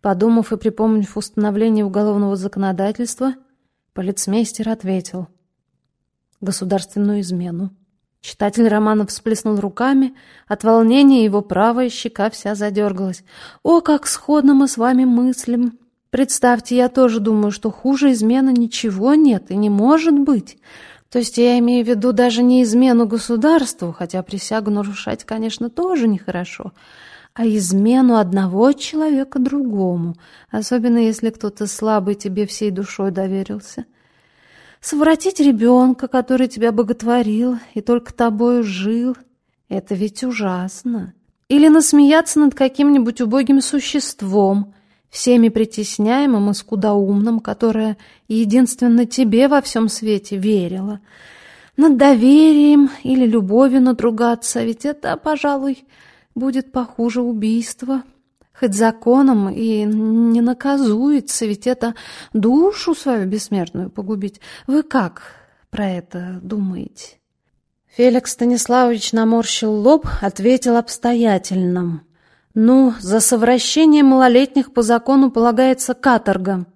Подумав и припомнив установление уголовного законодательства, полицмейстер ответил. государственную измену. Читатель романа всплеснул руками, от волнения его правая щека вся задергалась. «О, как сходно мы с вами мыслим! Представьте, я тоже думаю, что хуже измены ничего нет и не может быть. То есть я имею в виду даже не измену государству, хотя присягу нарушать, конечно, тоже нехорошо, а измену одного человека другому, особенно если кто-то слабый тебе всей душой доверился. Совратить ребенка, который тебя боготворил и только тобою жил, это ведь ужасно. Или насмеяться над каким-нибудь убогим существом, всеми притесняемым и скудоумным, которое единственно тебе во всем свете верило. Над доверием или любовью надругаться, ведь это, пожалуй, будет похуже убийства. Хоть законом и не наказуется, ведь это душу свою бессмертную погубить. Вы как про это думаете? Феликс Станиславович наморщил лоб, ответил обстоятельным. Ну, за совращение малолетних по закону полагается каторга.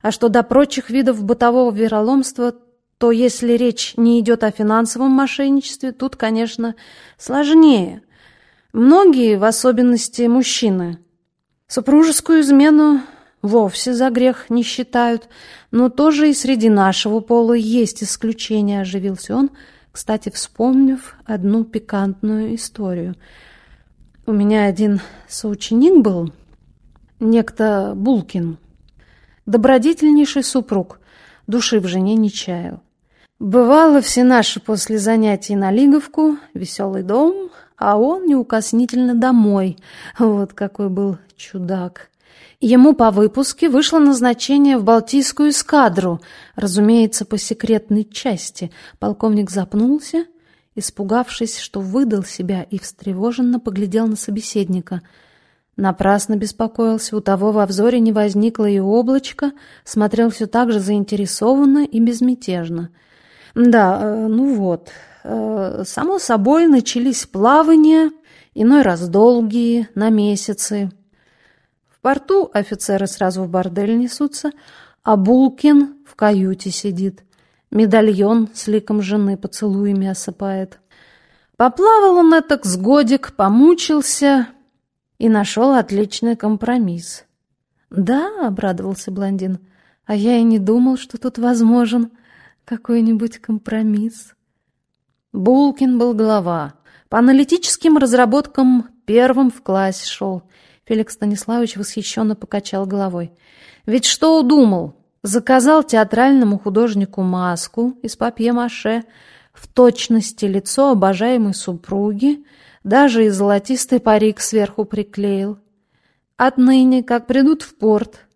А что до прочих видов бытового вероломства, то если речь не идет о финансовом мошенничестве, тут, конечно, сложнее. Многие, в особенности мужчины, супружескую измену вовсе за грех не считают, но тоже и среди нашего пола есть исключения, оживился он, кстати, вспомнив одну пикантную историю – у меня один соученик был, некто Булкин, добродетельнейший супруг, души в жене не чаял. Бывало все наши после занятий на Лиговку, веселый дом, а он неукоснительно домой. Вот какой был чудак. Ему по выпуске вышло назначение в Балтийскую эскадру, разумеется, по секретной части. Полковник запнулся испугавшись, что выдал себя, и встревоженно поглядел на собеседника. Напрасно беспокоился, у того во взоре не возникло и облачко, смотрел все так же заинтересованно и безмятежно. Да, э, ну вот, само собой начались плавания, иной раз долгие, на месяцы. В порту офицеры сразу в бордель несутся, а Булкин в каюте сидит. Медальон с ликом жены поцелуями осыпает. Поплавал он этак с годик, помучился и нашел отличный компромисс. «Да», — обрадовался блондин, — «а я и не думал, что тут возможен какой-нибудь компромисс». Булкин был глава. По аналитическим разработкам первым в классе шел. Феликс Станиславович восхищенно покачал головой. «Ведь что удумал? Заказал театральному художнику маску из папье-маше, в точности лицо обожаемой супруги, даже и золотистый парик сверху приклеил. Отныне, как придут в порт,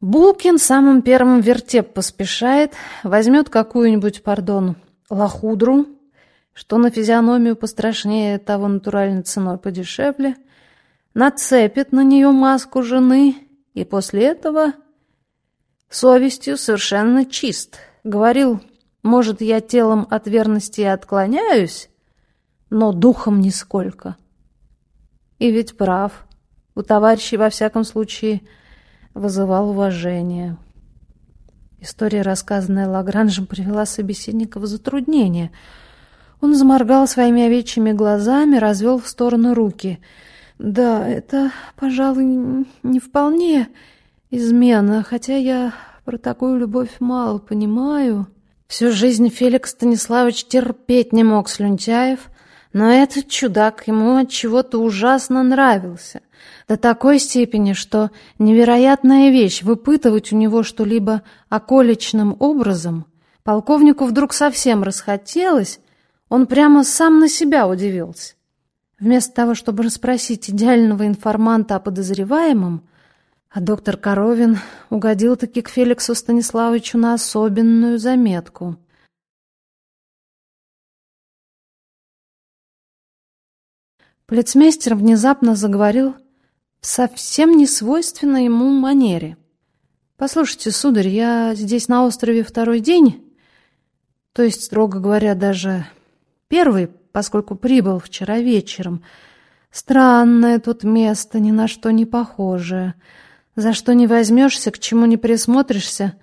Булкин самым первым вертеп поспешает, возьмет какую-нибудь, пардон, лохудру, что на физиономию пострашнее того натуральной ценой подешевле, нацепит на нее маску жены и после этого совестью совершенно чист. Говорил, может, я телом от верности и отклоняюсь, но духом нисколько. И ведь прав. У товарищей, во всяком случае, вызывал уважение. История, рассказанная Лагранжем, привела собеседника в затруднение. Он заморгал своими овечьими глазами, развел в сторону руки. «Да, это, пожалуй, не вполне измена, хотя я про такую любовь мало понимаю. Всю жизнь Феликс Станиславович терпеть не мог Слюнтяев, но этот чудак ему от чего-то ужасно нравился. До такой степени, что невероятная вещь выпытывать у него что-либо околичным образом. Полковнику вдруг совсем расхотелось, он прямо сам на себя удивился. Вместо того, чтобы расспросить идеального информанта о подозреваемом, а доктор Коровин угодил-таки к Феликсу Станиславовичу на особенную заметку. Полицмейстер внезапно заговорил в совсем несвойственной ему манере. «Послушайте, сударь, я здесь на острове второй день, то есть, строго говоря, даже первый, поскольку прибыл вчера вечером. Странное тут место, ни на что не похожее». За что не возьмешься, к чему не присмотришься,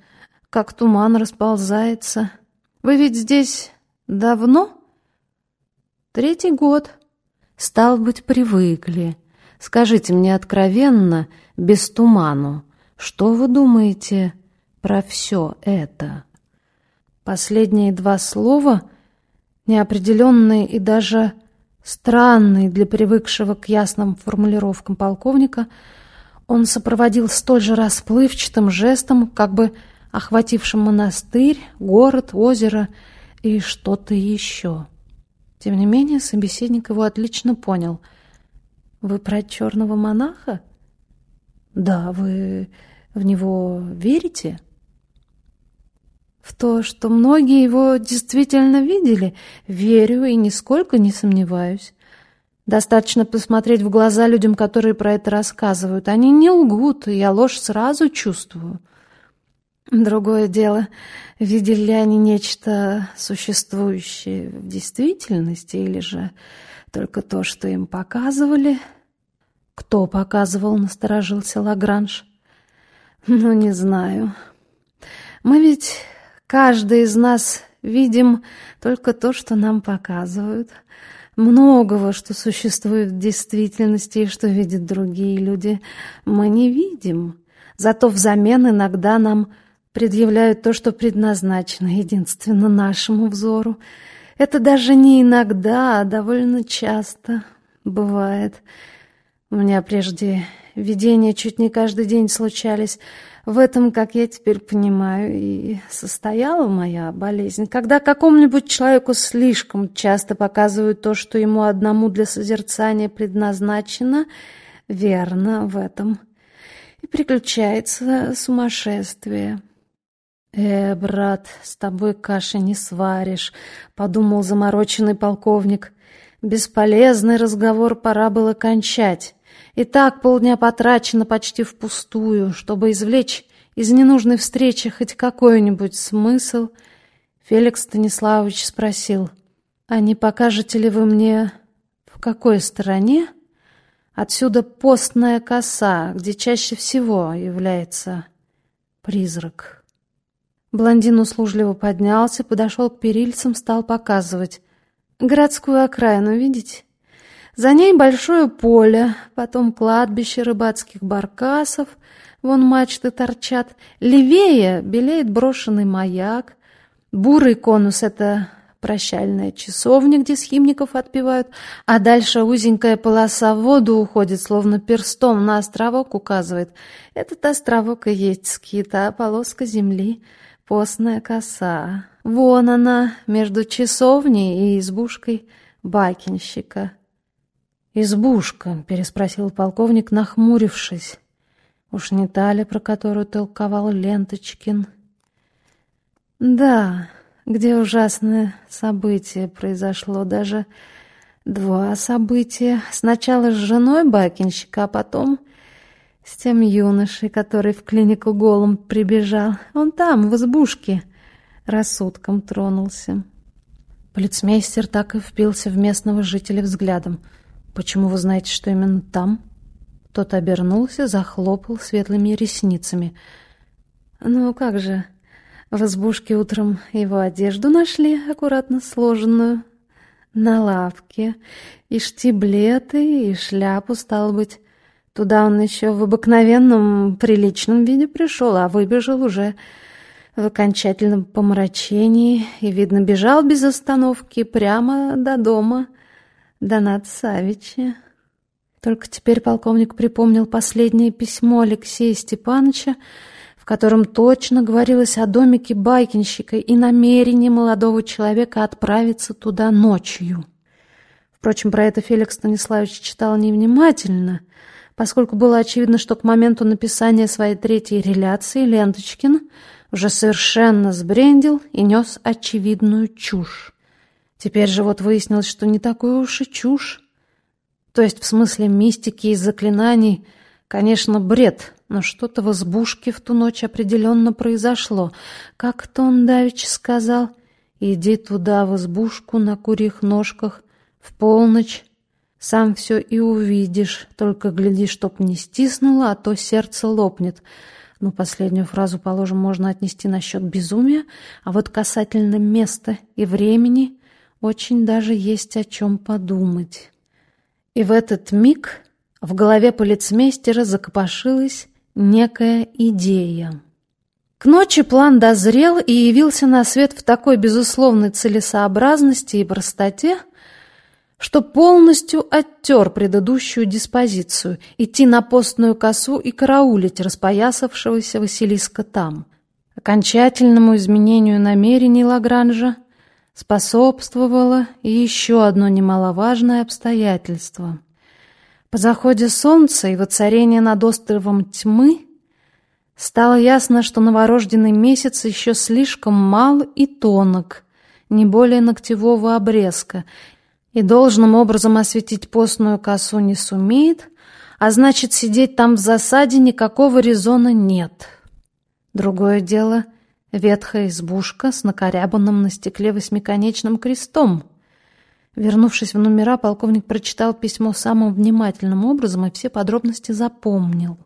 как туман расползается. Вы ведь здесь Давно? Третий год. Стал быть, привыкли. Скажите мне откровенно, без туману, что вы думаете про все это? Последние два слова, неопределенные и даже странные для привыкшего к ясным формулировкам полковника, он сопроводил столь же расплывчатым жестом, как бы охватившим монастырь, город, озеро и что-то еще. Тем не менее, собеседник его отлично понял. «Вы про черного монаха?» «Да, вы в него верите?» В то, что многие его действительно видели, верю и нисколько не сомневаюсь. Достаточно посмотреть в глаза людям, которые про это рассказывают. Они не лгут, и я ложь сразу чувствую. Другое дело, видели ли они нечто существующее в действительности, или же только то, что им показывали? Кто показывал, насторожился Лагранж. Ну, не знаю. Мы ведь, каждый из нас, видим только то, что нам показывают. Многого, что существует в действительности и что видят другие люди, мы не видим. Зато взамен иногда нам предъявляют то, что предназначено единственно нашему взору. Это даже не иногда, а довольно часто бывает. У меня прежде видения чуть не каждый день случались. В этом, как я теперь понимаю, и состояла моя болезнь. Когда какому-нибудь человеку слишком часто показывают то, что ему одному для созерцания предназначено, верно в этом. И приключается сумасшествие. «Э, брат, с тобой каши не сваришь», — подумал замороченный полковник. «Бесполезный разговор пора было кончать. И так полдня потрачено почти впустую, чтобы извлечь из ненужной встречи хоть какой-нибудь смысл». Феликс Станиславович спросил, «А не покажете ли вы мне, в какой стороне?» Отсюда постная коса, где чаще всего является призрак. Блондин услужливо поднялся, подошел к перильцам, стал показывать. Городскую окраину, видите? За ней большое поле, потом кладбище рыбацких баркасов, вон мачты торчат. Левее белеет брошенный маяк. Бурый конус — это прощальная часовня, где схимников отпевают, а дальше узенькая полоса в воду уходит, словно перстом на островок указывает. Этот островок и есть скита, а полоска земли — постная коса. Вон она, между часовней и избушкой бакинщика. «Избушка?» — переспросил полковник, нахмурившись. «Уж не та ли, про которую толковал Ленточкин?» «Да, где ужасное событие произошло, даже два события. Сначала с женой бакинщика, а потом с тем юношей, который в клинику голым прибежал. Он там, в избушке, рассудком тронулся. Полицмейстер так и впился в местного жителя взглядом. «Почему вы знаете, что именно там?» Тот обернулся, захлопал светлыми ресницами. «Ну как же, в избушке утром его одежду нашли, аккуратно сложенную, на лавке, и штиблеты, и шляпу, стало быть, Туда он еще в обыкновенном приличном виде пришел, а выбежал уже в окончательном помрачении и, видно, бежал без остановки прямо до дома Донат Савича. Только теперь полковник припомнил последнее письмо Алексея Степановича, в котором точно говорилось о домике байкинщика и намерении молодого человека отправиться туда ночью. Впрочем, про это Феликс Станиславович читал невнимательно — поскольку было очевидно, что к моменту написания своей третьей реляции Ленточкин уже совершенно сбрендил и нес очевидную чушь. Теперь же вот выяснилось, что не такую уж и чушь. То есть в смысле мистики и заклинаний, конечно, бред, но что-то в избушке в ту ночь определенно произошло. Как-то он давеча сказал, иди туда, в избушку на курьих ножках, в полночь, сам все и увидишь, только гляди, чтоб не стиснуло, а то сердце лопнет. Ну, последнюю фразу, положим, можно отнести насчет безумия, а вот касательно места и времени очень даже есть о чем подумать. И в этот миг в голове полицмейстера закопошилась некая идея. К ночи план дозрел и явился на свет в такой безусловной целесообразности и простоте, что полностью оттер предыдущую диспозицию идти на постную косу и караулить распоясавшегося Василиска там. Окончательному изменению намерений Лагранжа способствовало и еще одно немаловажное обстоятельство. По заходе солнца и воцарении над островом тьмы стало ясно, что новорожденный месяц еще слишком мал и тонок, не более ногтевого обрезка, и должным образом осветить постную косу не сумеет, а значит, сидеть там в засаде никакого резона нет. Другое дело — ветхая избушка с накорябанным на стекле восьмиконечным крестом. Вернувшись в номера, полковник прочитал письмо самым внимательным образом и все подробности запомнил.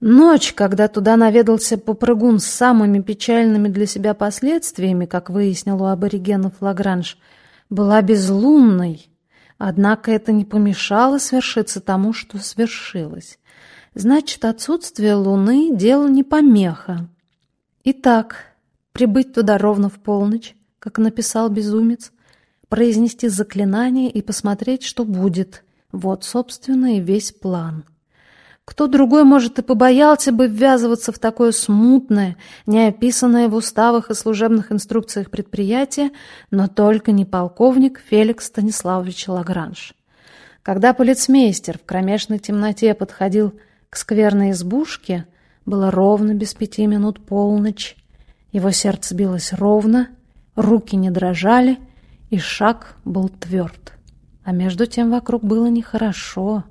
Ночь, когда туда наведался попрыгун с самыми печальными для себя последствиями, как выяснил у аборигенов Лагранж — была безлунной, однако это не помешало свершиться тому, что свершилось. Значит, отсутствие луны — дело не помеха. Итак, прибыть туда ровно в полночь, как написал безумец, произнести заклинание и посмотреть, что будет. Вот, собственно, и весь план. Кто другой, может, и побоялся бы ввязываться в такое смутное, неописанное в уставах и служебных инструкциях предприятие, но только не полковник Феликс Станиславович Лагранж. Когда полицмейстер в кромешной темноте подходил к скверной избушке, было ровно без пяти минут полночь. Его сердце билось ровно, руки не дрожали, и шаг был тверд. А между тем вокруг было нехорошо.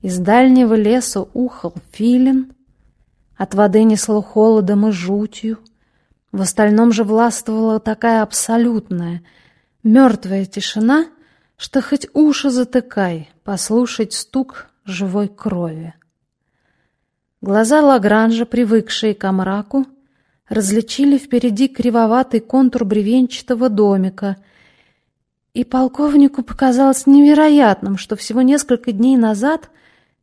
Из дальнего леса ухал филин, от воды несло холодом и жутью. В остальном же властвовала такая абсолютная, мертвая тишина, что хоть уши затыкай, послушать стук живой крови. Глаза Лагранжа, привыкшие к мраку, различили впереди кривоватый контур бревенчатого домика, и полковнику показалось невероятным, что всего несколько дней назад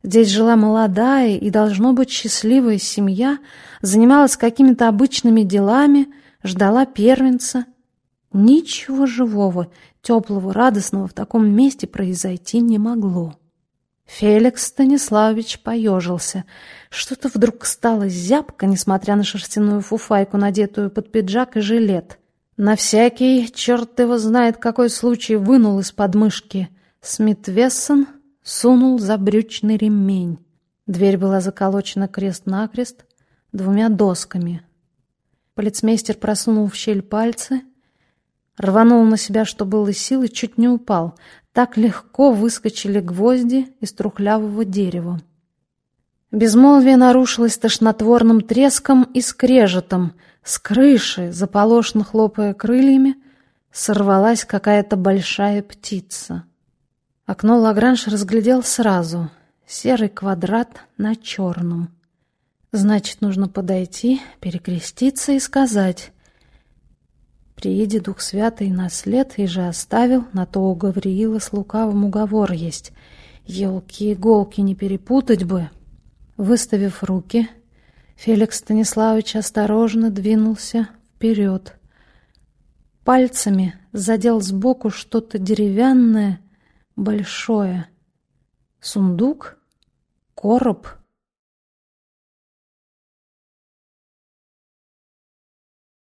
Здесь жила молодая и, должно быть, счастливая семья, занималась какими-то обычными делами, ждала первенца. Ничего живого, теплого, радостного в таком месте произойти не могло. Феликс Станиславович поежился. Что-то вдруг стало зябко, несмотря на шерстяную фуфайку, надетую под пиджак и жилет. На всякий, черт его знает, какой случай, вынул из подмышки Смит Вессон — сунул за брючный ремень. Дверь была заколочена крест-накрест двумя досками. Полицмейстер просунул в щель пальцы, рванул на себя, что было и чуть не упал. Так легко выскочили гвозди из трухлявого дерева. Безмолвие нарушилось тошнотворным треском и скрежетом. С крыши, заполошно хлопая крыльями, сорвалась какая-то большая птица. Окно Лагранж разглядел сразу. Серый квадрат на черном. Значит, нужно подойти, перекреститься и сказать. «Прииди Дух Святый на след, и же оставил, на то у Гавриила с лукавым уговор есть. Елки-иголки не перепутать бы!» Выставив руки, Феликс Станиславович осторожно двинулся вперед. Пальцами задел сбоку что-то деревянное, большое. Сундук? Короб?